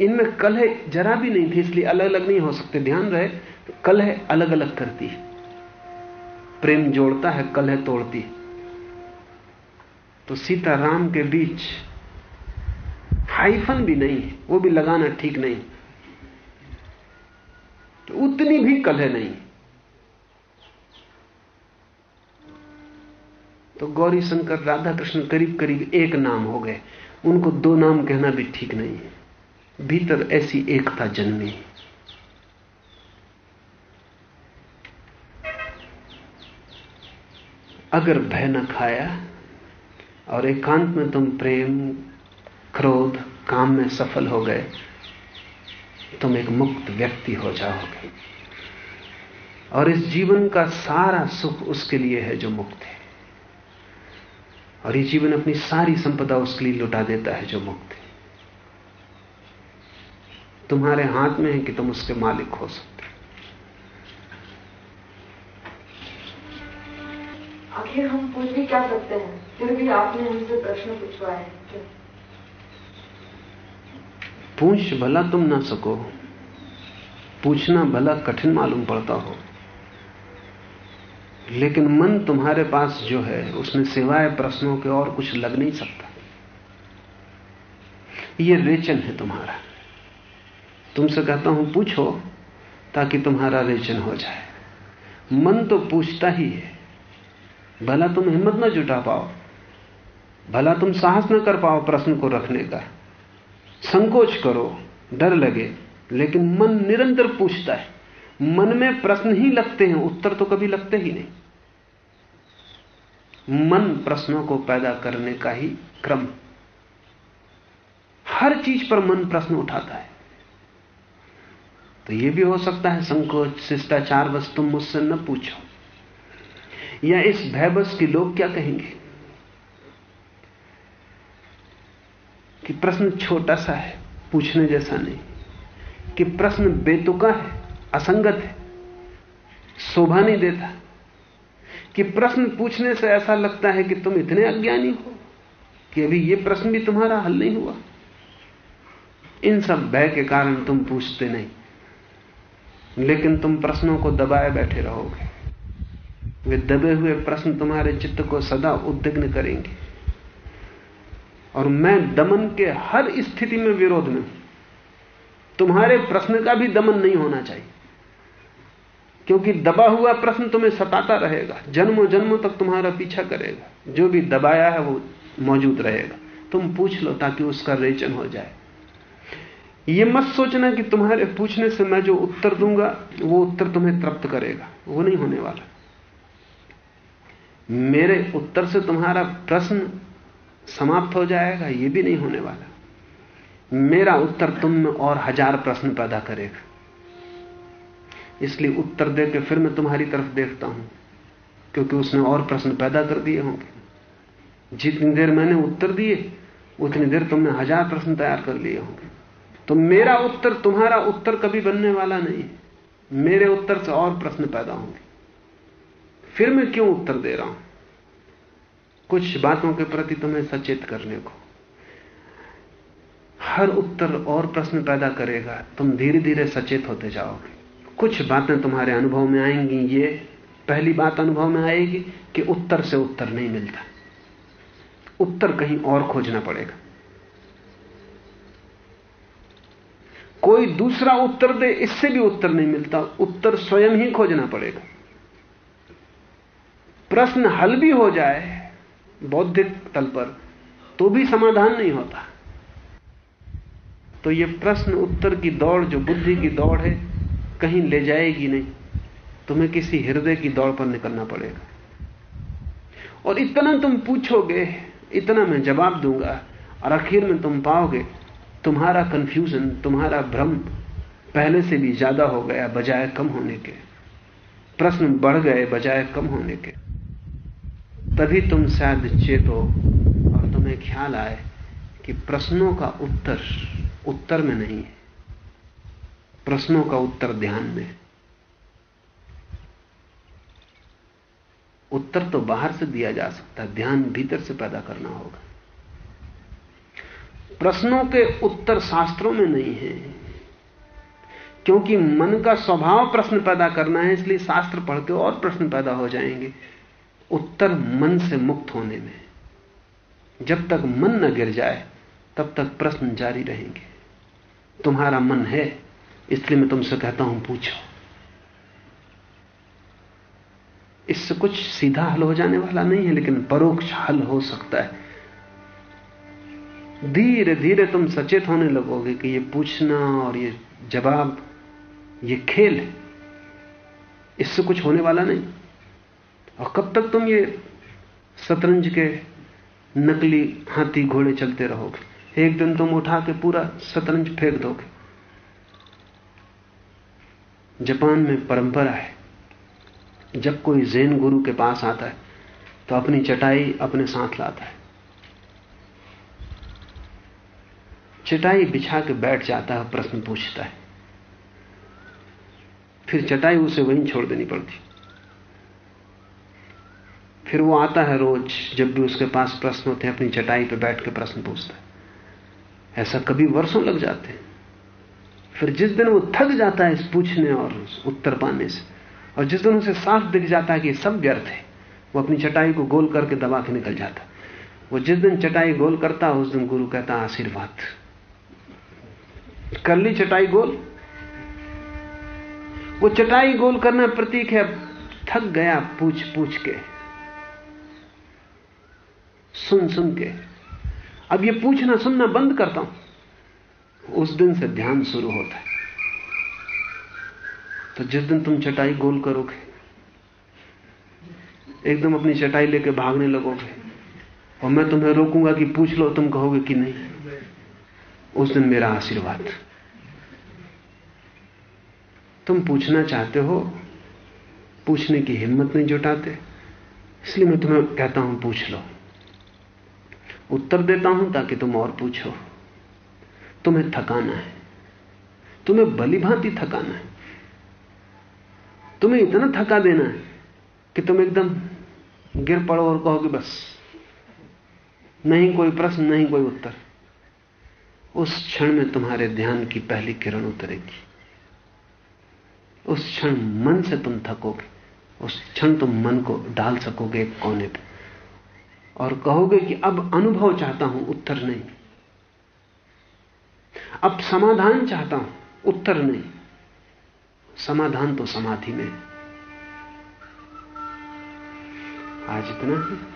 इनमें कलह जरा भी नहीं थी, इसलिए अलग अलग नहीं हो सकते। ध्यान रहे, कलह अलग अलग करती है। प्रेम जोड़ता है, कलह तोड़ती है। तो सीता राम के बीच हाइफन भी नहीं है, वो भी लगाना ठीक नहीं। तो उतनी भी कलह नहीं। तो गौरी शंकर राधा कृष्ण करीब करीब एक नाम हो गए। उनको दो नाम कहना भी ठीक नहीं है। भीतर ऐसी एकता जन्मी। अगर भय न खाया और एकांत में तुम प्रेम क्रोध काम में सफल हो गए, तुम एक मुक्त व्यक्ति हो जाओगे। और इस जीवन का सारा सुख उसके लिए है जो मुक्त है। और ये जीवन अपनी सारी संपदा उसके लिए लुटा देता है जो मुक्त है। तुम्हारे हाथ में है कि तुम उसके मालिक हो सकते आखिर हम पूछ भी क्या सकते हैं, फिर भी आपने हमसे प्रश्न पूछवाए पूछ भला तुम ना सको, पूछना भला कठिन मालूम पड़ता हो। लेकिन मन तुम्हारे पास जो है, उसमें सिवाय प्रश्नों के और कुछ लग नहीं सकता। ये रेचन है तुम्हारा। तुमसे कहता हूँ, पूछो, ताकि तुम्हारा रेचन हो जाए। मन तो पूछता ही है, भला तुम हिम्मत ना जुटा पाओ, भला तुम साहस ना कर पाओ प्रश्न को रखने का। संकोच करो, डर लगे, लेकिन मन निरंतर पूछता है। मन में प्रश्न ही लगते हैं, उत्तर तो कभी लगते ही नहीं। मन प्रश्नों को पैदा करने का ही क्रम। हर चीज़ पर मन प्रश्न उठाता है। तो यह भी हो सकता है, संकोच, शिष्टाचार बस तुम मुझसे न पूछो। या इस भय बस कि लोग क्या कहेंगे? कि प्रश्न छोटा सा है, पूछने जैसा नहीं। कि प्रश्न बेतुका है, असंगत है, शोभा नहीं देता। कि प्रश्न पूछने से ऐसा लगता है कि तुम इतने अज्ञानी हो कि अभी यह प्रश्न भी तुम्हारा हल नहीं हुआ। इन सब भय के कारण तुम पूछते नहीं। लेकिन तुम प्रश्नों को दबाए बैठे रहोगे। वे दबे हुए प्रश्न तुम्हारे चित्त को सदा उद्विग्न करेंगे। और मैं दमन के हर स्थिति में विरोध में तुम्हारे प्रश्न का भी दमन नहीं होना चाहिए। क्योंकि दबा हुआ प्रश्न तुम्हें सताता रहेगा जन्मों जन्मों तक तुम्हारा पीछा करेगा। जो भी दबाया है वो मौजूद रहेगा। तुम पूछ लो ताकि उसका रेचन हो जाए। ये मत सोचना कि तुम्हारे पूछने से मैं जो उत्तर दूँगा, वो उत्तर तुम्हें तृप्त करेगा। वो नहीं होने वाला। मेरे उत्तर से तुम्हारा प्रश्न समाप्त हो जाएगा यह भी नहीं होने वाला। मेरा उत्तर तुम में और हज़ार प्रश्न पैदा करेगा। इसलिए उत्तर दे के फिर मैं तुम्हारी तरफ़ देखता हूँ, क्योंकि उसने और प्रश्न पैदा कर दिए होंगे। जितनी देर मैंने उत्तर दिए, उतनी देर तुमने हज़ार प्रश्न तैयार कर लिए होंगे। तो मेरा उत्तर तुम्हारा उत्तर कभी बनने वाला नहीं मेरे उत्तर से और प्रश्न पैदा होंगे। फिर मैं क्यों उत्तर दे रहा हूँ? कुछ बातों के प्रति तुम्हें सचेत करने को। हर उत्तर और प्रश्न पैदा करेगा, तुम धीरे धीरे सचेत होते जाओगे। कुछ बातें तुम्हारे अनुभव में आएँगी, ये पहली बात अनुभव में आएगी कि उत्तर से उत्तर नहीं मिलता। उत्तर कहीं और खोजना पड़ेगा। कोई दूसरा उत्तर दे, इससे भी उत्तर नहीं मिलता। उत्तर स्वयं ही खोजना पड़ेगा। प्रश्न हल भी हो जाए बौद्धिक तल पर तो भी समाधान नहीं होता। तो यह प्रश्न उत्तर की दौड़, जो बुद्धि की दौड़ है, कहीं ले जाएगी नहीं। तुम्हें किसी हृदय की दौड़ पर निकलना पड़ेगा। और इतना तुम पूछोगे, इतना मैं जवाब दूँगा, और आखिर में तुम पाओगे, तुम्हारा कंफ्यूजन तुम्हारा भ्रम पहले से भी ज़्यादा हो गया बजाय कम होने के। प्रश्न बढ़ गए बजाय कम होने के। तभी तुम शायद चेतो और तुम्हें ख्याल आए कि प्रश्नों का उत्तर उत्तर में नहीं है। प्रश्नों का उत्तर ध्यान में। उत्तर तो बाहर से दिया जा सकता है, ध्यान भीतर से पैदा करना होगा। प्रश्नों के उत्तर शास्त्रों में नहीं है, क्योंकि मन का स्वभाव प्रश्न पैदा करना है, इसलिए शास्त्र पढ़ और प्रश्न पैदा हो जाएँगे। उत्तर मन से मुक्त होने में। जब तक मन न गिर जाए, तब तक प्रश्न जारी रहेंगे। तुम्हारा मन है, इसलिए मैं तुमसे कहता हूँ, पूछो। इससे कुछ सीधा हल हो जाने वाला नहीं है, लेकिन परोक्ष हल हो सकता है। धीरे धीरे तुम सचेत होने लगोगे कि ये पूछना और ये जवाब, ये खेल है। इससे कुछ होने वाला नहीं। और कब तक तुम ये शतरंज के नकली हाथी घोड़े चलते रहोगे? एक दिन तुम उठा के पूरा शतरंज फेंक दोगे। जापान में परंपरा है, जब कोई जैन गुरु के पास आता है तो अपनी चटाई अपने साथ लाता है। चटाई बिछा के बैठ जाता है, प्रश्न पूछता है। फिर चटाई उसे वहीं छोड़ देनी पड़ती। फिर वो आता है रोज, जब भी उसके पास प्रश्न होते हैं, अपनी चटाई पे बैठ के प्रश्न पूछता है। ऐसा कभी वर्षों लग जाते हैं। फिर जिस दिन वो थक जाता है इस पूछने और उत्तर पाने से, और जिस दिन उसे साफ़ दिख जाता है कि सब व्यर्थ है, वो अपनी चटाई को गोल करके दबा के निकल जाता वो जिस दिन चटाई गोल करता, उस दिन गुरु कहता, आशीर्वाद। कर ली चटाई गोल? वो चटाई गोल करना प्रतीक है, थक गया पूछ पूछ के। सुन सुन के। अब ये पूछना सुनना बंद करता हूँ। उस दिन से ध्यान शुरू होता है। तो जिस दिन तुम चटाई गोल करोगे, एकदम अपनी चटाई लेके भागने लगोगे, और मैं तुम्हें रोकूँगा कि पूछ लो, तुम कहोगे कि नहीं। उस दिन मेरा आशीर्वाद। तुम पूछना चाहते हो, पूछने की हिम्मत नहीं जुटाते, इसलिए मैं तुम्हें कहता हूँ, पूछ लो। उत्तर देता हूँ ताकि तुम और पूछो। तुम्हें थकाना है। तुम्हें भली भांति थकाना है। तुम्हें इतना थका देना है कि तुम एकदम गिर पड़ो और कहोगे बस। नहीं कोई प्रश्न, नहीं कोई उत्तर। उस क्षण में तुम्हारे ध्यान की पहली किरण उतरेगी। उस क्षण मन से तुम थकोगे। उस क्षण तुम मन को डाल सकोगे कोने पर और कहोगे कि अब अनुभव चाहता हूँ, उत्तर नहीं। अब समाधान चाहता हूँ, उत्तर नहीं। समाधान तो समाधि में आज इतना ही।